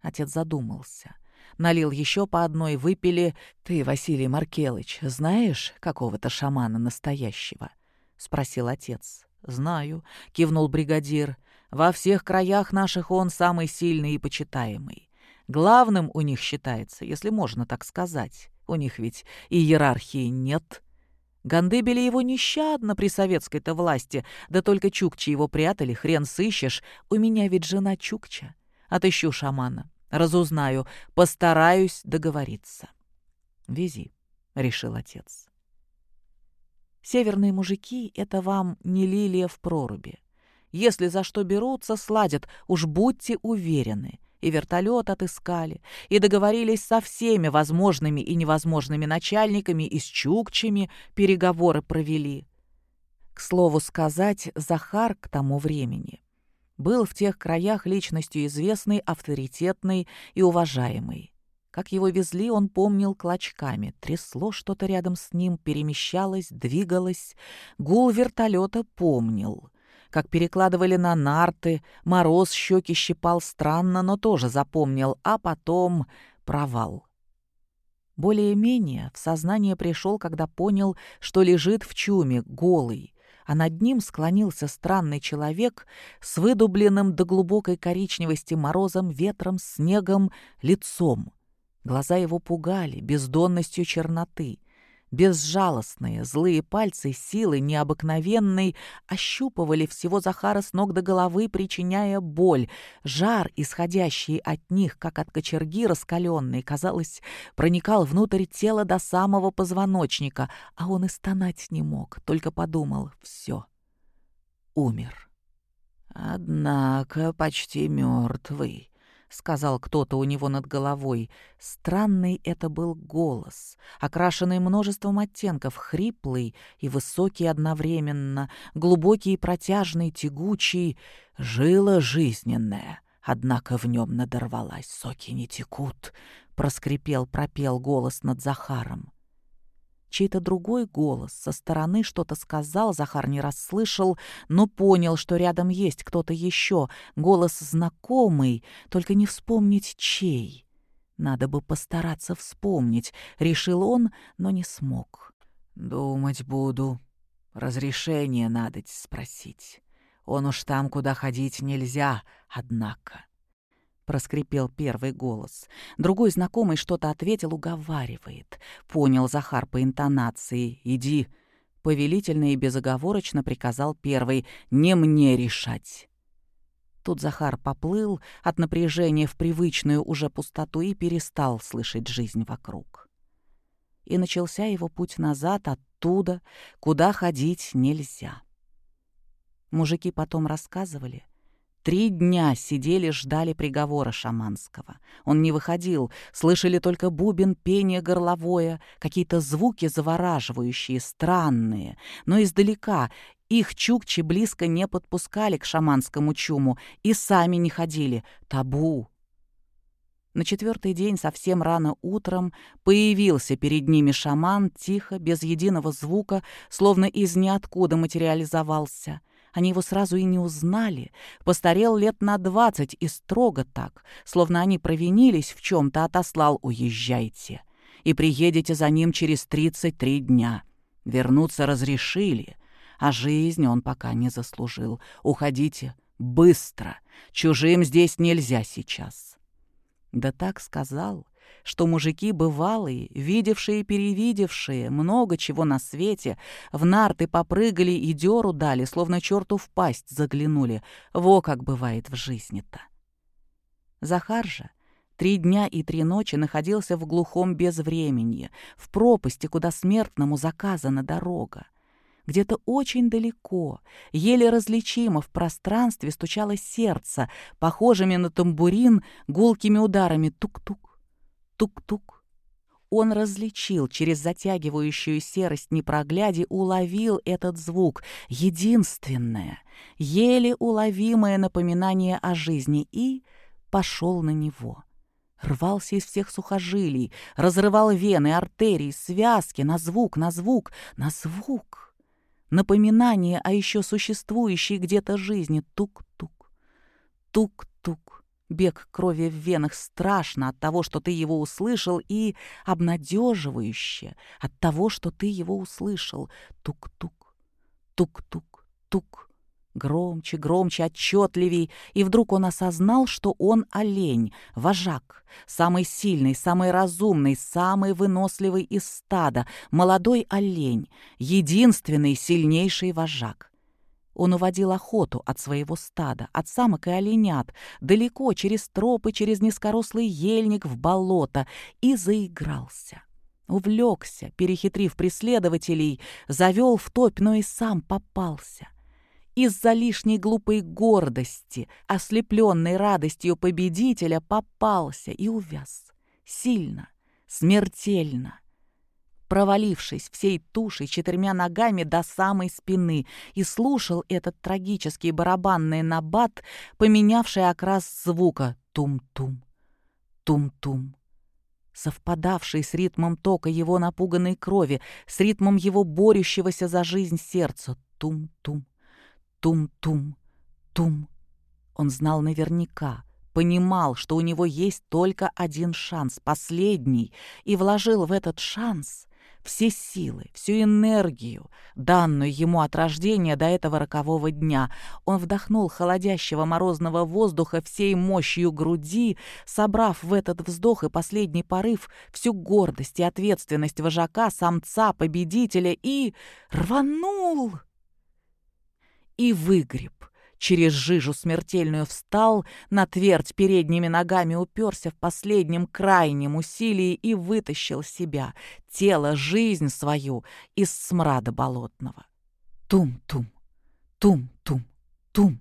Отец задумался. Налил еще по одной, выпили. «Ты, Василий Маркелыч, знаешь какого-то шамана настоящего?» — спросил отец. «Знаю», — кивнул бригадир. «Во всех краях наших он самый сильный и почитаемый. Главным у них считается, если можно так сказать. У них ведь иерархии нет». Гандыбили его нещадно при советской-то власти, да только чукчи его прятали, хрен сыщешь. У меня ведь жена чукча. Отыщу шамана, разузнаю, постараюсь договориться. «Вези», — решил отец. Северные мужики — это вам не лилия в проруби. Если за что берутся, сладят, уж будьте уверены. И вертолет отыскали, и договорились со всеми возможными и невозможными начальниками и с чукчами переговоры провели. К слову сказать, Захар к тому времени был в тех краях личностью известной, авторитетной и уважаемой. Как его везли, он помнил клочками. Трясло что-то рядом с ним, перемещалось, двигалось. Гул вертолета помнил. Как перекладывали на нарты, мороз щеки щипал странно, но тоже запомнил. А потом провал. Более-менее в сознание пришел, когда понял, что лежит в чуме, голый, а над ним склонился странный человек с выдубленным до глубокой коричневости морозом, ветром, снегом, лицом. Глаза его пугали бездонностью черноты. Безжалостные, злые пальцы силы необыкновенной ощупывали всего Захара с ног до головы, причиняя боль. Жар, исходящий от них, как от кочерги раскаленной, казалось, проникал внутрь тела до самого позвоночника, а он и стонать не мог, только подумал — все, умер. Однако почти мертвый. — сказал кто-то у него над головой. Странный это был голос, окрашенный множеством оттенков, хриплый и высокий одновременно, глубокий и протяжный, тягучий, жила жизненная. Однако в нем надорвалась, соки не текут, — проскрипел, пропел голос над Захаром. Чей-то другой голос со стороны что-то сказал, Захар не расслышал, но понял, что рядом есть кто-то еще. Голос знакомый, только не вспомнить чей. Надо бы постараться вспомнить, решил он, но не смог. «Думать буду. Разрешение надо спросить. Он уж там, куда ходить нельзя, однако». Проскрипел первый голос. Другой знакомый что-то ответил, уговаривает. Понял Захар по интонации. «Иди». Повелительно и безоговорочно приказал первый. «Не мне решать». Тут Захар поплыл от напряжения в привычную уже пустоту и перестал слышать жизнь вокруг. И начался его путь назад оттуда, куда ходить нельзя. Мужики потом рассказывали, Три дня сидели, ждали приговора шаманского. Он не выходил, слышали только бубен, пение горловое, какие-то звуки завораживающие, странные. Но издалека их чукчи близко не подпускали к шаманскому чуму и сами не ходили. Табу. На четвертый день, совсем рано утром, появился перед ними шаман, тихо, без единого звука, словно из ниоткуда материализовался — они его сразу и не узнали. Постарел лет на двадцать и строго так, словно они провинились в чем-то, отослал «Уезжайте». И приедете за ним через тридцать три дня. Вернуться разрешили, а жизнь он пока не заслужил. Уходите быстро. Чужим здесь нельзя сейчас. Да так сказал, что мужики бывалые, видевшие и перевидевшие, много чего на свете, в нарты попрыгали и дёру дали, словно черту в пасть заглянули. Во как бывает в жизни-то. Захар же три дня и три ночи находился в глухом безвременье, в пропасти, куда смертному заказана дорога. Где-то очень далеко, еле различимо в пространстве стучало сердце, похожими на тамбурин, гулкими ударами тук-тук, Тук-тук. Он различил через затягивающую серость непрогляди, уловил этот звук, единственное, еле уловимое напоминание о жизни, и пошел на него. Рвался из всех сухожилий, разрывал вены, артерии, связки, на звук, на звук, на звук. Напоминание о еще существующей где-то жизни. Тук-тук, тук-тук. Бег крови в венах страшно от того, что ты его услышал, и обнадеживающе от того, что ты его услышал. Тук-тук, тук-тук, тук. Громче, громче, отчетливей, и вдруг он осознал, что он олень, вожак, самый сильный, самый разумный, самый выносливый из стада, молодой олень, единственный сильнейший вожак. Он уводил охоту от своего стада, от самок и оленят, далеко через тропы, через низкорослый ельник в болото, и заигрался. Увлекся, перехитрив преследователей, завел в топь, но и сам попался. Из-за лишней глупой гордости, ослепленной радостью победителя, попался и увяз. Сильно, смертельно провалившись всей тушей четырьмя ногами до самой спины, и слушал этот трагический барабанный набат, поменявший окрас звука «тум-тум, тум-тум» совпадавший с ритмом тока его напуганной крови, с ритмом его борющегося за жизнь сердца. Тум-тум, тум-тум, тум. Он знал наверняка, понимал, что у него есть только один шанс, последний, и вложил в этот шанс все силы, всю энергию, данную ему от рождения до этого рокового дня. Он вдохнул холодящего морозного воздуха всей мощью груди, собрав в этот вздох и последний порыв всю гордость и ответственность вожака, самца, победителя и рванул и выгреб через жижу смертельную встал, на твердь передними ногами уперся в последнем крайнем усилии и вытащил себя, тело, жизнь свою из смрада болотного. Тум-тум, тум-тум, тум.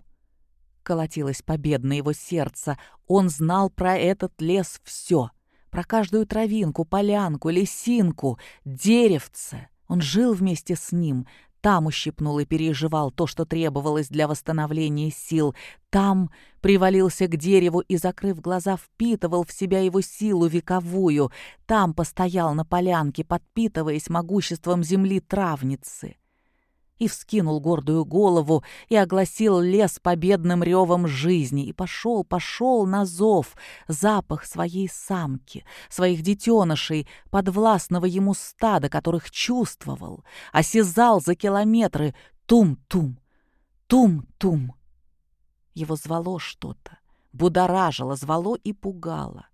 Колотилось победно его сердце. Он знал про этот лес все. Про каждую травинку, полянку, лесинку, деревце. Он жил вместе с ним, там ущипнул и переживал то, что требовалось для восстановления сил. Там привалился к дереву и, закрыв глаза, впитывал в себя его силу вековую. Там постоял на полянке, подпитываясь могуществом земли травницы и вскинул гордую голову, и огласил лес победным ревом жизни, и пошел, пошел на зов, запах своей самки, своих детенышей, подвластного ему стада, которых чувствовал, осязал за километры тум-тум, тум-тум. Его звало что-то, будоражило, звало и пугало.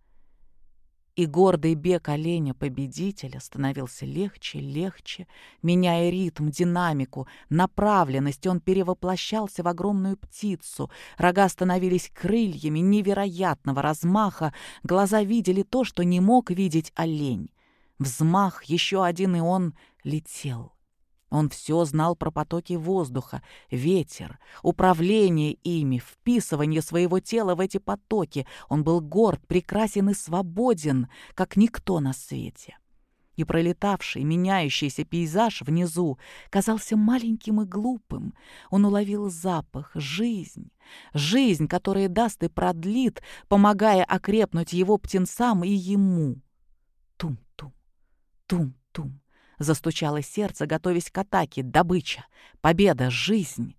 И гордый бег оленя-победителя становился легче, легче, меняя ритм, динамику, направленность. Он перевоплощался в огромную птицу. Рога становились крыльями невероятного размаха. Глаза видели то, что не мог видеть олень. Взмах, еще один, и он летел. Он все знал про потоки воздуха, ветер, управление ими, вписывание своего тела в эти потоки. Он был горд, прекрасен и свободен, как никто на свете. И пролетавший, меняющийся пейзаж внизу казался маленьким и глупым. Он уловил запах, жизнь, жизнь, которая даст и продлит, помогая окрепнуть его птенцам и ему. Тум-тум, тум-тум. Застучало сердце, готовясь к атаке. Добыча, победа, жизнь.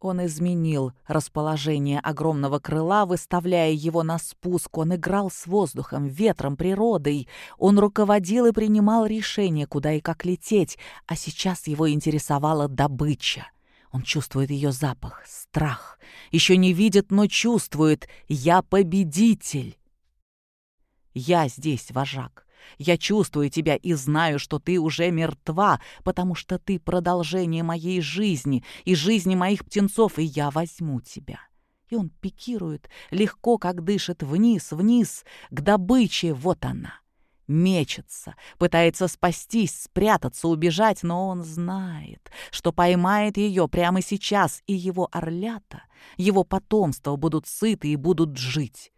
Он изменил расположение огромного крыла, выставляя его на спуск. Он играл с воздухом, ветром, природой. Он руководил и принимал решения, куда и как лететь. А сейчас его интересовала добыча. Он чувствует ее запах, страх. Еще не видит, но чувствует. «Я победитель!» «Я здесь, вожак. Я чувствую тебя и знаю, что ты уже мертва, потому что ты продолжение моей жизни и жизни моих птенцов, и я возьму тебя». И он пикирует, легко, как дышит, вниз, вниз, к добыче, вот она. Мечется, пытается спастись, спрятаться, убежать, но он знает, что поймает ее прямо сейчас, и его орлята, его потомство будут сыты и будут жить.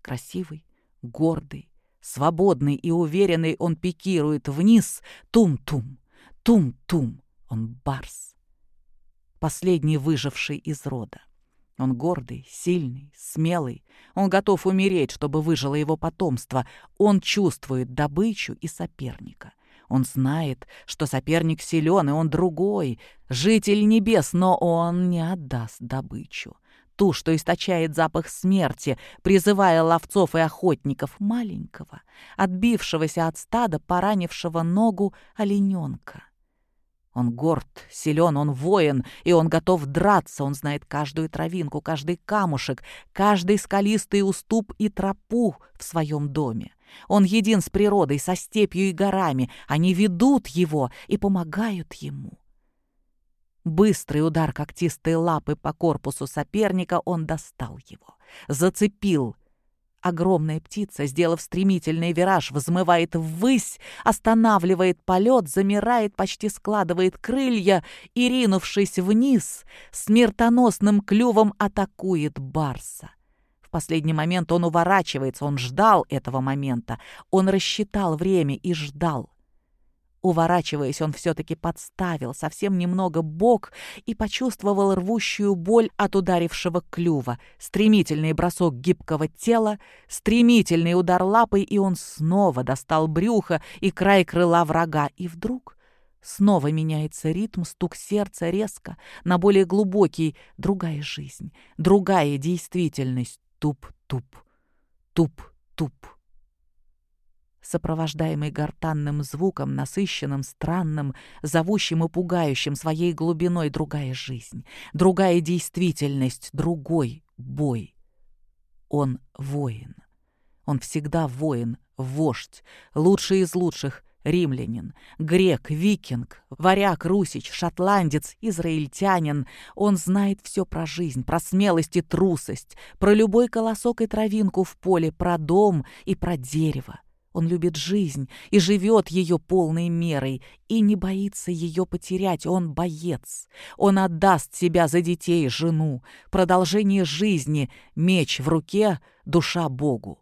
Красивый, гордый, Свободный и уверенный он пикирует вниз. Тум-тум, тум-тум. Он барс. Последний выживший из рода. Он гордый, сильный, смелый. Он готов умереть, чтобы выжило его потомство. Он чувствует добычу и соперника. Он знает, что соперник силен, и он другой, житель небес, но он не отдаст добычу ту, что источает запах смерти, призывая ловцов и охотников маленького, отбившегося от стада, поранившего ногу олененка. Он горд, силен, он воин, и он готов драться. Он знает каждую травинку, каждый камушек, каждый скалистый уступ и тропу в своем доме. Он един с природой, со степью и горами. Они ведут его и помогают ему. Быстрый удар когтистой лапы по корпусу соперника, он достал его. Зацепил. Огромная птица, сделав стремительный вираж, взмывает ввысь, останавливает полет, замирает, почти складывает крылья и, ринувшись вниз, смертоносным клювом атакует барса. В последний момент он уворачивается, он ждал этого момента, он рассчитал время и ждал. Уворачиваясь, он все-таки подставил совсем немного бок и почувствовал рвущую боль от ударившего клюва, стремительный бросок гибкого тела, стремительный удар лапой, и он снова достал брюхо и край крыла врага. И вдруг снова меняется ритм, стук сердца резко, на более глубокий, другая жизнь, другая действительность. Туп-туп, туп-туп сопровождаемый гортанным звуком, насыщенным, странным, зовущим и пугающим своей глубиной другая жизнь, другая действительность, другой бой. Он воин. Он всегда воин, вождь, лучший из лучших, римлянин, грек, викинг, варяг, русич, шотландец, израильтянин. Он знает все про жизнь, про смелость и трусость, про любой колосок и травинку в поле, про дом и про дерево. Он любит жизнь и живет ее полной мерой, и не боится ее потерять. Он боец. Он отдаст себя за детей жену. Продолжение жизни, меч в руке, душа Богу.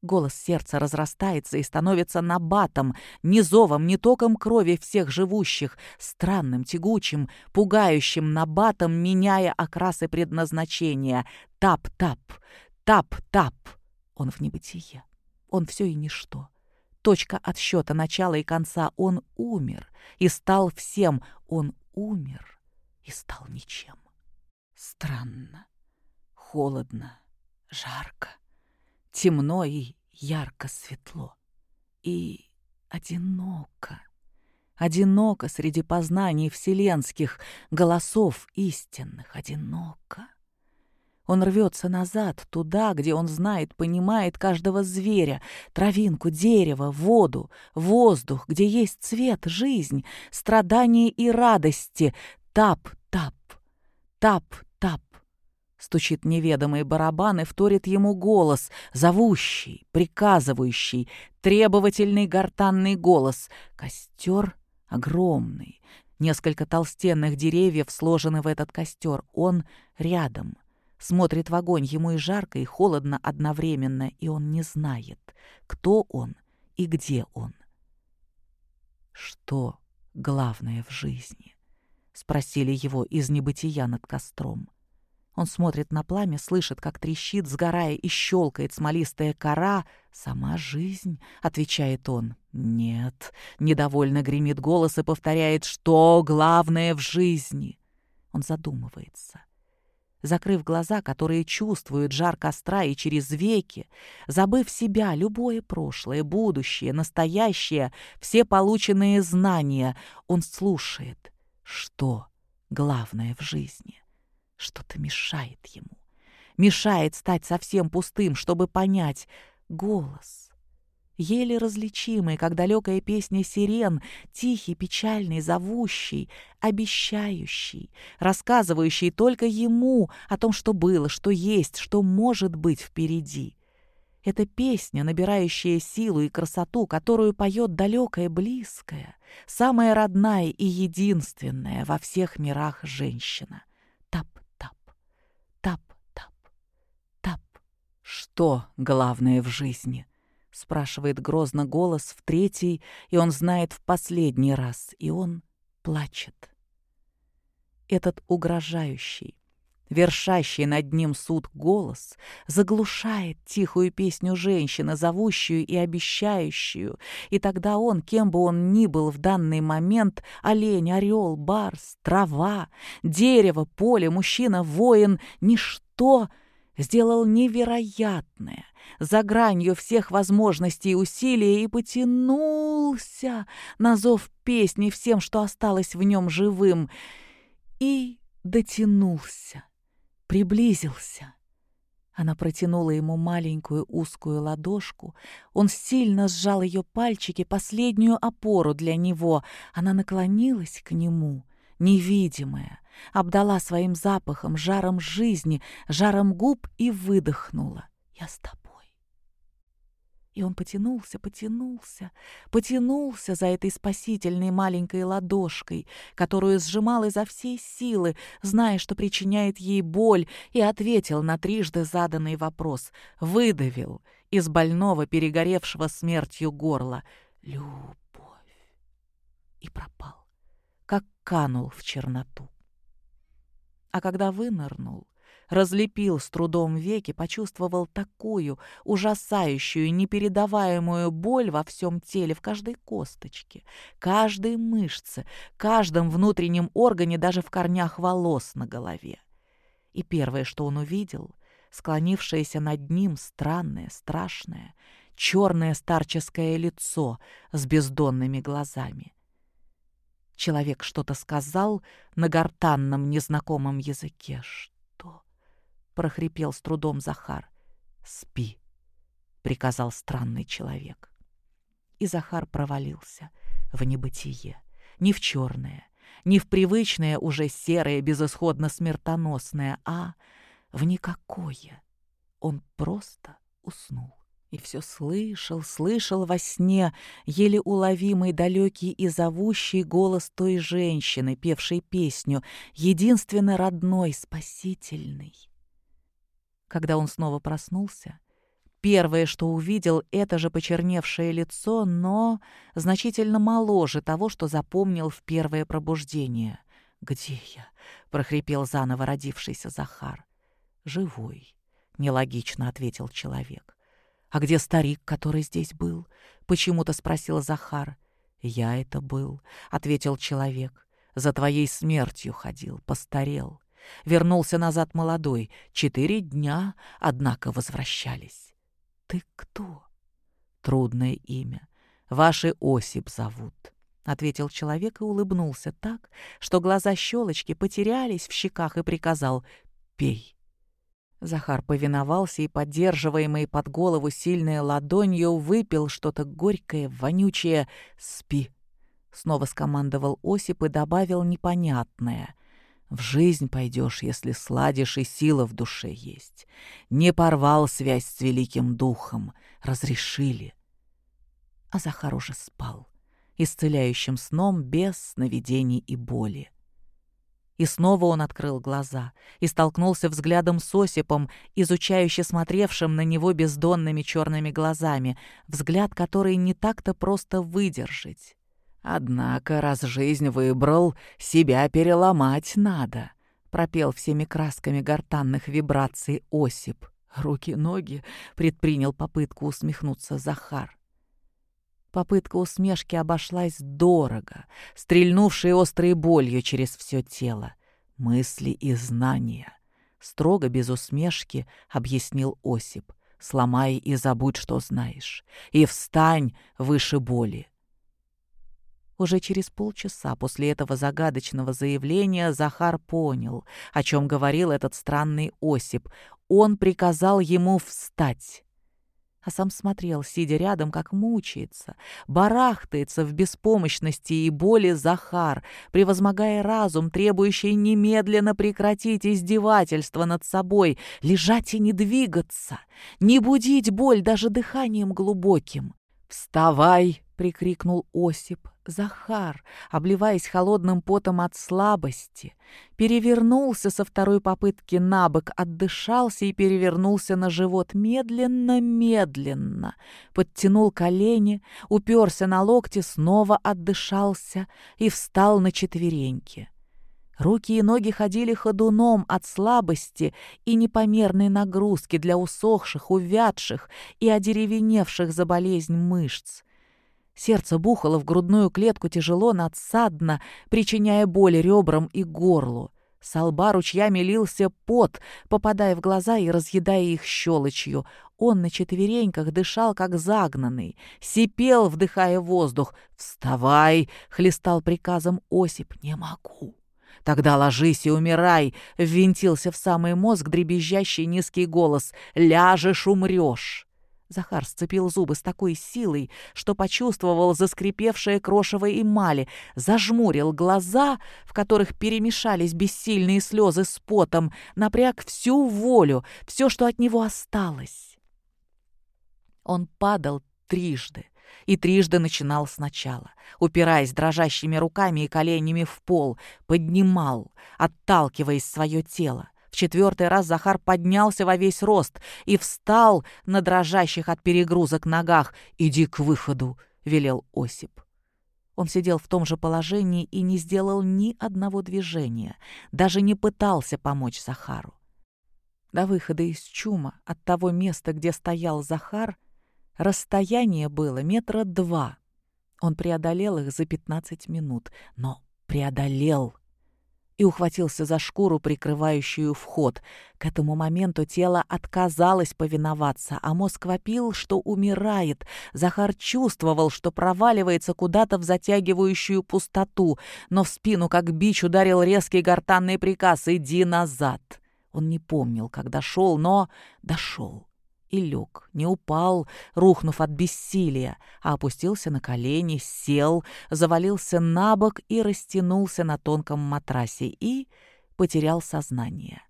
Голос сердца разрастается и становится набатом, не зовом, не током крови всех живущих, странным, тягучим, пугающим набатом, меняя окрасы предназначения. Тап-тап, тап-тап. Он в небытие. Он все и ничто. Точка отсчета начала и конца. Он умер и стал всем. Он умер и стал ничем. Странно, холодно, жарко, темно и ярко светло. И одиноко. Одиноко среди познаний вселенских, голосов истинных, одиноко. Он рвется назад, туда, где он знает, понимает каждого зверя, травинку, дерево, воду, воздух, где есть цвет, жизнь, страдания и радости. Тап-тап, тап-тап. Стучит неведомый барабан и вторит ему голос, зовущий, приказывающий, требовательный гортанный голос. Костер огромный. Несколько толстенных деревьев сложены в этот костер. Он рядом. Смотрит в огонь, ему и жарко, и холодно одновременно, и он не знает, кто он и где он. «Что главное в жизни?» — спросили его из небытия над костром. Он смотрит на пламя, слышит, как трещит, сгорая и щелкает смолистая кора. «Сама жизнь», — отвечает он. «Нет», — недовольно гремит голос и повторяет, «что главное в жизни». Он задумывается. Закрыв глаза, которые чувствуют жар костра и через веки, забыв себя, любое прошлое, будущее, настоящее, все полученные знания, он слушает, что главное в жизни. Что-то мешает ему. Мешает стать совсем пустым, чтобы понять голос. Еле различимый, как далекая песня сирен, тихий, печальный, зовущий, обещающий, рассказывающий только ему о том, что было, что есть, что может быть впереди. Это песня, набирающая силу и красоту, которую поет далекая, близкая, самая родная и единственная во всех мирах женщина. «Что главное в жизни?» — спрашивает грозно голос в третий, и он знает в последний раз, и он плачет. Этот угрожающий, вершащий над ним суд голос заглушает тихую песню женщины, зовущую и обещающую, и тогда он, кем бы он ни был в данный момент, олень, орел, барс, трава, дерево, поле, мужчина, воин, ничто — сделал невероятное, за гранью всех возможностей и усилий, и потянулся на зов песни всем, что осталось в нем живым, и дотянулся, приблизился. Она протянула ему маленькую узкую ладошку. Он сильно сжал ее пальчики, последнюю опору для него. Она наклонилась к нему, невидимая, обдала своим запахом, жаром жизни, жаром губ и выдохнула. «Я с тобой». И он потянулся, потянулся, потянулся за этой спасительной маленькой ладошкой, которую сжимал изо всей силы, зная, что причиняет ей боль, и ответил на трижды заданный вопрос. Выдавил из больного, перегоревшего смертью горла. «Любовь». И пропал, как канул в черноту. А когда вынырнул, разлепил с трудом веки, почувствовал такую ужасающую, непередаваемую боль во всем теле, в каждой косточке, каждой мышце, каждом внутреннем органе, даже в корнях волос на голове. И первое, что он увидел, склонившееся над ним странное, страшное, черное старческое лицо с бездонными глазами. Человек что-то сказал на гортанном незнакомом языке. «Что?» — прохрипел с трудом Захар. «Спи», — приказал странный человек. И Захар провалился в небытие, не в черное, не в привычное уже серое, безысходно смертоносное, а в никакое. Он просто уснул и все слышал, слышал во сне еле уловимый далекий и зовущий голос той женщины, певшей песню, единственно родной, спасительный. Когда он снова проснулся, первое, что увидел, это же почерневшее лицо, но значительно моложе того, что запомнил в первое пробуждение. «Где я?» — прохрипел заново родившийся Захар. «Живой», — нелогично ответил человек. «А где старик, который здесь был?» — почему-то спросил Захар. «Я это был», — ответил человек. «За твоей смертью ходил, постарел. Вернулся назад молодой. Четыре дня, однако, возвращались». «Ты кто?» «Трудное имя. Ваши Осип зовут», — ответил человек и улыбнулся так, что глаза щелочки потерялись в щеках и приказал «Пей». Захар повиновался и, поддерживаемый под голову сильной ладонью, выпил что-то горькое, вонючее «Спи». Снова скомандовал Осип и добавил непонятное. «В жизнь пойдешь, если сладишь и сила в душе есть. Не порвал связь с великим духом. Разрешили». А Захар уже спал, исцеляющим сном без сновидений и боли. И снова он открыл глаза и столкнулся взглядом с Осипом, изучающе смотревшим на него бездонными черными глазами, взгляд, который не так-то просто выдержать. «Однако, раз жизнь выбрал, себя переломать надо», — пропел всеми красками гортанных вибраций Осип. «Руки-ноги», — предпринял попытку усмехнуться Захар. Попытка усмешки обошлась дорого, стрельнувшей острой болью через все тело. Мысли и знания. Строго, без усмешки, объяснил Осип. «Сломай и забудь, что знаешь. И встань выше боли». Уже через полчаса после этого загадочного заявления Захар понял, о чем говорил этот странный Осип. Он приказал ему встать а сам смотрел, сидя рядом, как мучается, барахтается в беспомощности и боли Захар, превозмогая разум, требующий немедленно прекратить издевательство над собой, лежать и не двигаться, не будить боль даже дыханием глубоким. «Вставай!» — прикрикнул Осип. Захар, обливаясь холодным потом от слабости, перевернулся со второй попытки на бок, отдышался и перевернулся на живот медленно-медленно, подтянул колени, уперся на локти, снова отдышался и встал на четвереньки. Руки и ноги ходили ходуном от слабости и непомерной нагрузки для усохших, увядших и одеревеневших за болезнь мышц. Сердце бухало в грудную клетку тяжело, надсадно, причиняя боль ребрам и горлу. С лба ручьями лился пот, попадая в глаза и разъедая их щелочью. Он на четвереньках дышал, как загнанный, сипел, вдыхая воздух. «Вставай!» — хлестал приказом Осип. «Не могу!» «Тогда ложись и умирай!» — ввинтился в самый мозг дребезжащий низкий голос. «Ляжешь, умрешь!» Захар сцепил зубы с такой силой, что почувствовал заскрипевшее крошево эмали, зажмурил глаза, в которых перемешались бессильные слезы с потом, напряг всю волю, все, что от него осталось. Он падал трижды и трижды начинал сначала, упираясь дрожащими руками и коленями в пол, поднимал, отталкиваясь свое тело четвертый раз Захар поднялся во весь рост и встал на дрожащих от перегрузок ногах. «Иди к выходу», — велел Осип. Он сидел в том же положении и не сделал ни одного движения, даже не пытался помочь Захару. До выхода из чума от того места, где стоял Захар, расстояние было метра два. Он преодолел их за пятнадцать минут, но преодолел и ухватился за шкуру, прикрывающую вход. К этому моменту тело отказалось повиноваться, а мозг вопил, что умирает. Захар чувствовал, что проваливается куда-то в затягивающую пустоту, но в спину, как бич, ударил резкий гортанный приказ «Иди назад!». Он не помнил, как дошел, но дошел и лег, не упал, рухнув от бессилия, а опустился на колени, сел, завалился на бок и растянулся на тонком матрасе и потерял сознание.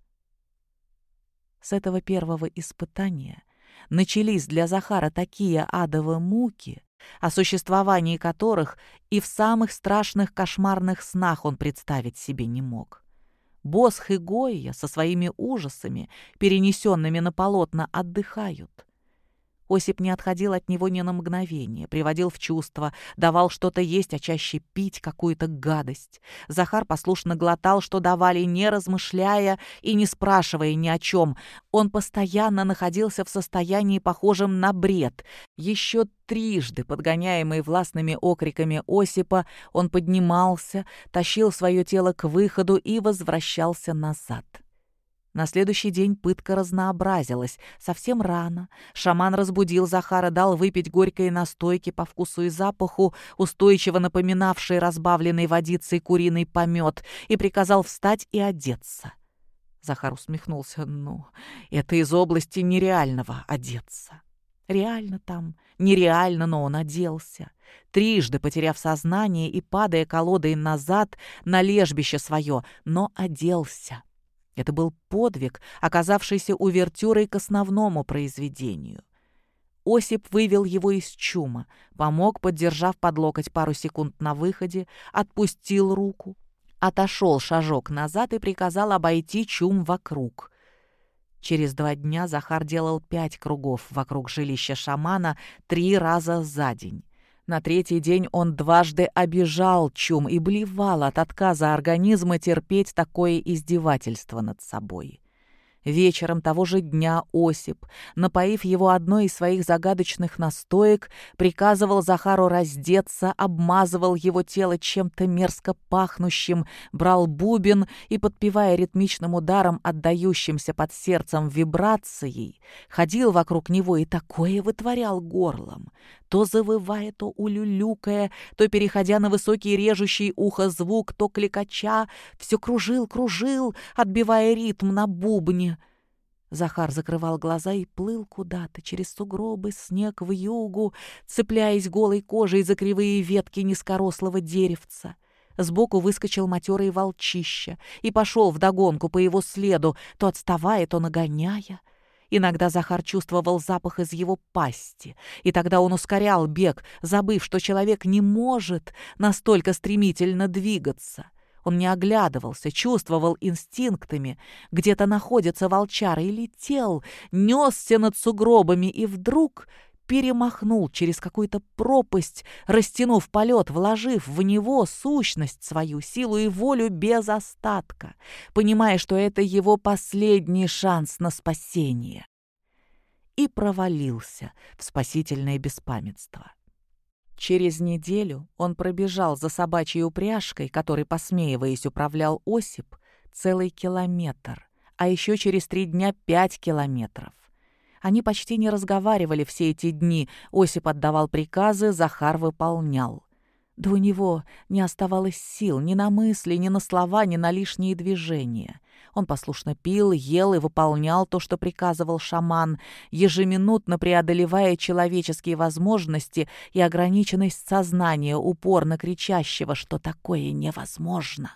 С этого первого испытания начались для Захара такие адовые муки, о существовании которых и в самых страшных кошмарных снах он представить себе не мог. Босх и Гойя со своими ужасами, перенесенными на полотна, отдыхают. Осип не отходил от него ни на мгновение, приводил в чувство, давал что-то есть, а чаще пить какую-то гадость. Захар послушно глотал, что давали, не размышляя и не спрашивая ни о чем. Он постоянно находился в состоянии, похожем на бред. Еще трижды, подгоняемый властными окриками Осипа, он поднимался, тащил свое тело к выходу и возвращался назад. На следующий день пытка разнообразилась. Совсем рано. Шаман разбудил Захара, дал выпить горькой настойки по вкусу и запаху, устойчиво напоминавшей разбавленной водицей куриный помет, и приказал встать и одеться. Захар усмехнулся. «Ну, это из области нереального одеться». Реально там, нереально, но он оделся. Трижды потеряв сознание и падая колодой назад на лежбище свое, но оделся. Это был подвиг, оказавшийся увертюрой к основному произведению. Осип вывел его из чума, помог, поддержав под локоть пару секунд на выходе, отпустил руку, отошел шажок назад и приказал обойти чум вокруг. Через два дня Захар делал пять кругов вокруг жилища шамана три раза за день. На третий день он дважды обижал чум и блевал от отказа организма терпеть такое издевательство над собой. Вечером того же дня Осип, напоив его одной из своих загадочных настоек, приказывал Захару раздеться, обмазывал его тело чем-то мерзко пахнущим, брал бубен и, подпевая ритмичным ударом, отдающимся под сердцем вибрацией, ходил вокруг него и такое вытворял горлом, то завывая, то улюлюкая, то переходя на высокий режущий ухо звук, то кликача, все кружил, кружил, отбивая ритм на бубне. Захар закрывал глаза и плыл куда-то через сугробы, снег в югу, цепляясь голой кожей за кривые ветки низкорослого деревца. Сбоку выскочил матерый волчище и пошел вдогонку по его следу, то отставая, то нагоняя. Иногда Захар чувствовал запах из его пасти, и тогда он ускорял бег, забыв, что человек не может настолько стремительно двигаться. Он не оглядывался, чувствовал инстинктами. Где-то находится волчара и летел, несся над сугробами, и вдруг перемахнул через какую-то пропасть, растянув полет, вложив в него сущность свою, силу и волю без остатка, понимая, что это его последний шанс на спасение. И провалился в спасительное беспамятство. Через неделю он пробежал за собачьей упряжкой, которой, посмеиваясь, управлял Осип, целый километр, а еще через три дня пять километров. Они почти не разговаривали все эти дни. Осип отдавал приказы, Захар выполнял. Да у него не оставалось сил ни на мысли, ни на слова, ни на лишние движения. Он послушно пил, ел и выполнял то, что приказывал шаман, ежеминутно преодолевая человеческие возможности и ограниченность сознания, упорно кричащего, что такое невозможно.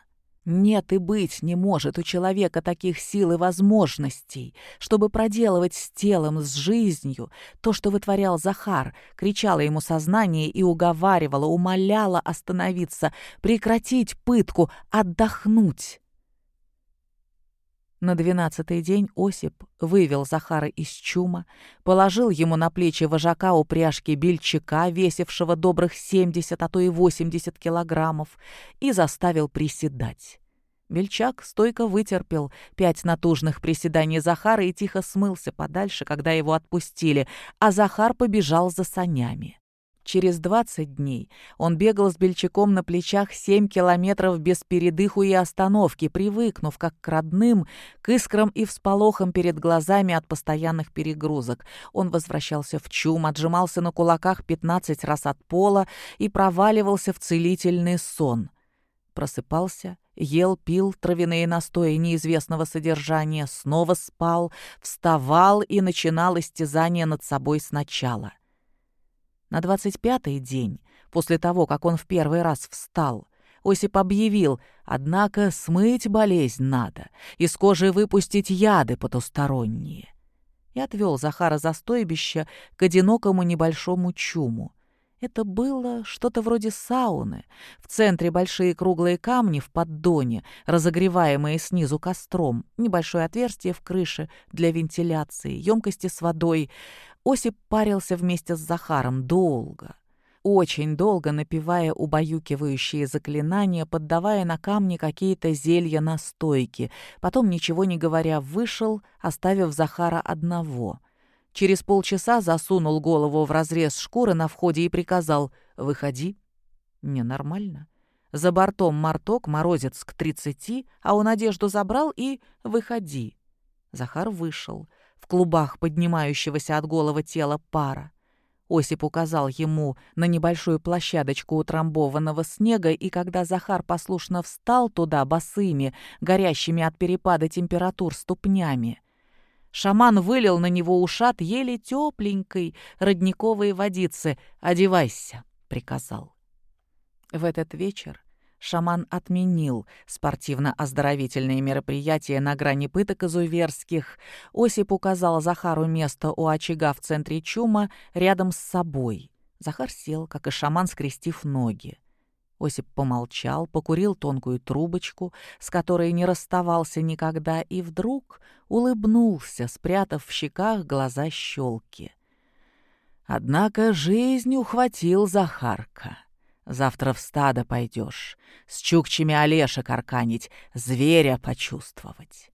Нет и быть не может у человека таких сил и возможностей, чтобы проделывать с телом, с жизнью то, что вытворял Захар, кричало ему сознание и уговаривало, умоляло остановиться, прекратить пытку, отдохнуть. На двенадцатый день Осип вывел Захара из чума, положил ему на плечи вожака упряжки бельчака, весившего добрых семьдесят, а то и восемьдесят килограммов, и заставил приседать. Бельчак стойко вытерпел пять натужных приседаний Захара и тихо смылся подальше, когда его отпустили, а Захар побежал за санями. Через 20 дней он бегал с Бельчаком на плечах 7 километров без передыху и остановки, привыкнув как к родным, к искрам и всполохам перед глазами от постоянных перегрузок. Он возвращался в чум, отжимался на кулаках 15 раз от пола и проваливался в целительный сон. Просыпался, ел, пил травяные настои неизвестного содержания, снова спал, вставал и начинал истязание над собой сначала. На двадцать пятый день, после того, как он в первый раз встал, Осип объявил, однако смыть болезнь надо, из кожи выпустить яды потусторонние. И отвел Захара за стойбище к одинокому небольшому чуму. Это было что-то вроде сауны. В центре большие круглые камни в поддоне, разогреваемые снизу костром, небольшое отверстие в крыше для вентиляции, емкости с водой — Осип парился вместе с Захаром долго, очень долго напевая убаюкивающие заклинания, поддавая на камни какие-то зелья настойки. Потом, ничего не говоря, вышел, оставив Захара одного. Через полчаса засунул голову в разрез шкуры на входе и приказал «Выходи». Ненормально. За бортом марток, морозец к тридцати, а он одежду забрал и «Выходи». Захар вышел в клубах поднимающегося от голого тела пара. Осип указал ему на небольшую площадочку утрамбованного снега, и когда Захар послушно встал туда босыми, горящими от перепада температур ступнями, шаман вылил на него ушат еле тепленькой родниковой водицы. «Одевайся», — приказал. В этот вечер шаман отменил спортивно-оздоровительные мероприятия на грани пыток изуверских. Осип указал Захару место у очага в центре чума рядом с собой. Захар сел, как и шаман, скрестив ноги. Осип помолчал, покурил тонкую трубочку, с которой не расставался никогда, и вдруг улыбнулся, спрятав в щеках глаза щелки. Однако жизнь ухватил Захарка. Завтра в стадо пойдешь, с чукчами Олешек арканить, зверя почувствовать.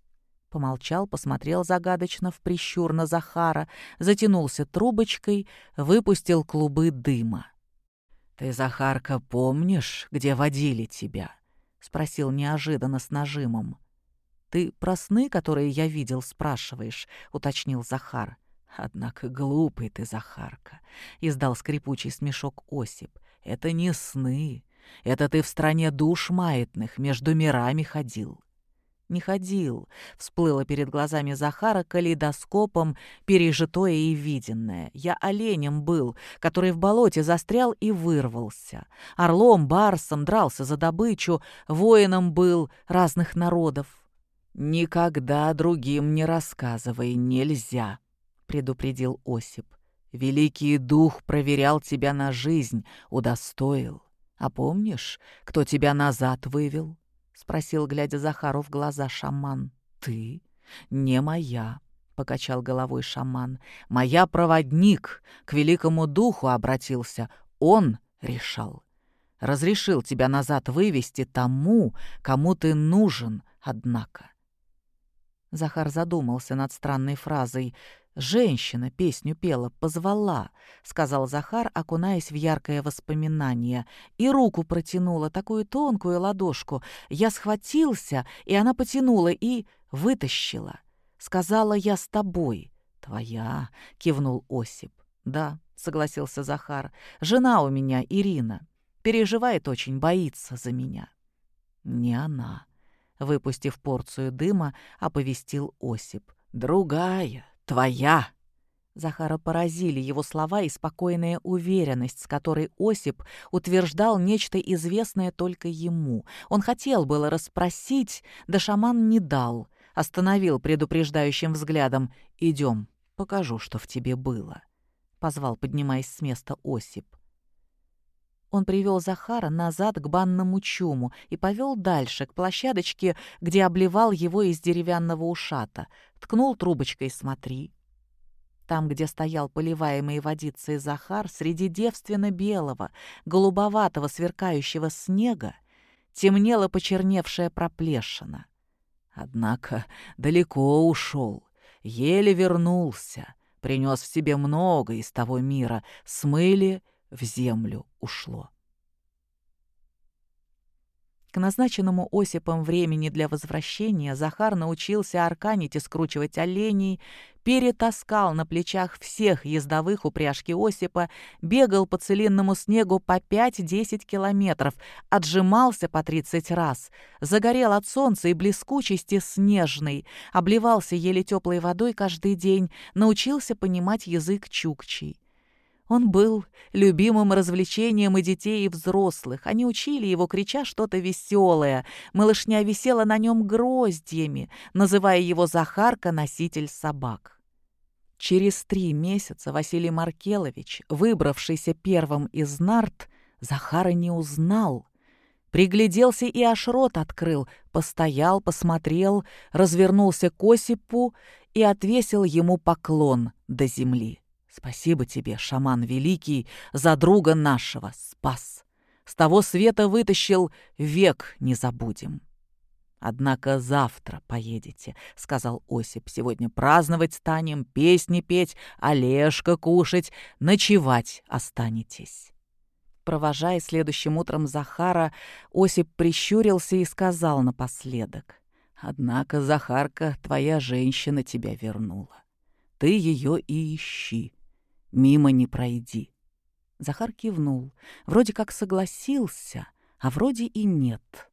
Помолчал, посмотрел загадочно в прищур на Захара, затянулся трубочкой, выпустил клубы дыма. «Ты, Захарка, помнишь, где водили тебя?» — спросил неожиданно с нажимом. «Ты про сны, которые я видел, спрашиваешь?» — уточнил Захар. «Однако глупый ты, Захарка!» — издал скрипучий смешок Осип. Это не сны. Это ты в стране душ маятных между мирами ходил. Не ходил, всплыло перед глазами Захара калейдоскопом пережитое и виденное. Я оленем был, который в болоте застрял и вырвался. Орлом, барсом дрался за добычу, воином был разных народов. «Никогда другим не рассказывай, нельзя», — предупредил Осип. Великий Дух проверял тебя на жизнь, удостоил. А помнишь, кто тебя назад вывел?» — спросил, глядя Захару в глаза шаман. «Ты? Не моя», — покачал головой шаман. «Моя проводник к великому духу обратился. Он решал. Разрешил тебя назад вывести тому, кому ты нужен, однако». Захар задумался над странной фразой «Женщина песню пела, позвала», — сказал Захар, окунаясь в яркое воспоминание. И руку протянула, такую тонкую ладошку. Я схватился, и она потянула и вытащила. Сказала я с тобой. «Твоя», — кивнул Осип. «Да», — согласился Захар, — «жена у меня, Ирина. Переживает очень, боится за меня». «Не она», — выпустив порцию дыма, оповестил Осип. «Другая, «Твоя!» Захара поразили его слова и спокойная уверенность, с которой Осип утверждал нечто известное только ему. Он хотел было расспросить, да шаман не дал. Остановил предупреждающим взглядом. «Идем, покажу, что в тебе было», — позвал, поднимаясь с места Осип. Он привел Захара назад к банному чуму и повел дальше, к площадочке, где обливал его из деревянного ушата. Ткнул трубочкой «Смотри». Там, где стоял поливаемый водицей Захар, среди девственно-белого, голубоватого сверкающего снега, темнела почерневшая проплешина. Однако далеко ушел, еле вернулся, принес в себе много из того мира, смыли — в землю ушло. К назначенному Осипом времени для возвращения Захар научился арканить и скручивать оленей, перетаскал на плечах всех ездовых упряжки Осипа, бегал по целинному снегу по 5-10 километров, отжимался по 30 раз, загорел от солнца и блескучести снежной, обливался еле теплой водой каждый день, научился понимать язык чукчей. Он был любимым развлечением и детей, и взрослых. Они учили его, крича что-то веселое. Малышня висела на нем гроздьями, называя его Захарка носитель собак. Через три месяца Василий Маркелович, выбравшийся первым из нарт, Захара не узнал. Пригляделся и аж рот открыл, постоял, посмотрел, развернулся к Осипу и отвесил ему поклон до земли. Спасибо тебе, шаман великий, за друга нашего спас. С того света вытащил, век не забудем. «Однако завтра поедете», — сказал Осип. «Сегодня праздновать станем, песни петь, Олежка кушать, ночевать останетесь». Провожая следующим утром Захара, Осип прищурился и сказал напоследок. «Однако, Захарка, твоя женщина тебя вернула. Ты ее и ищи. Мимо не пройди». Захар кивнул, вроде как согласился, а вроде и нет.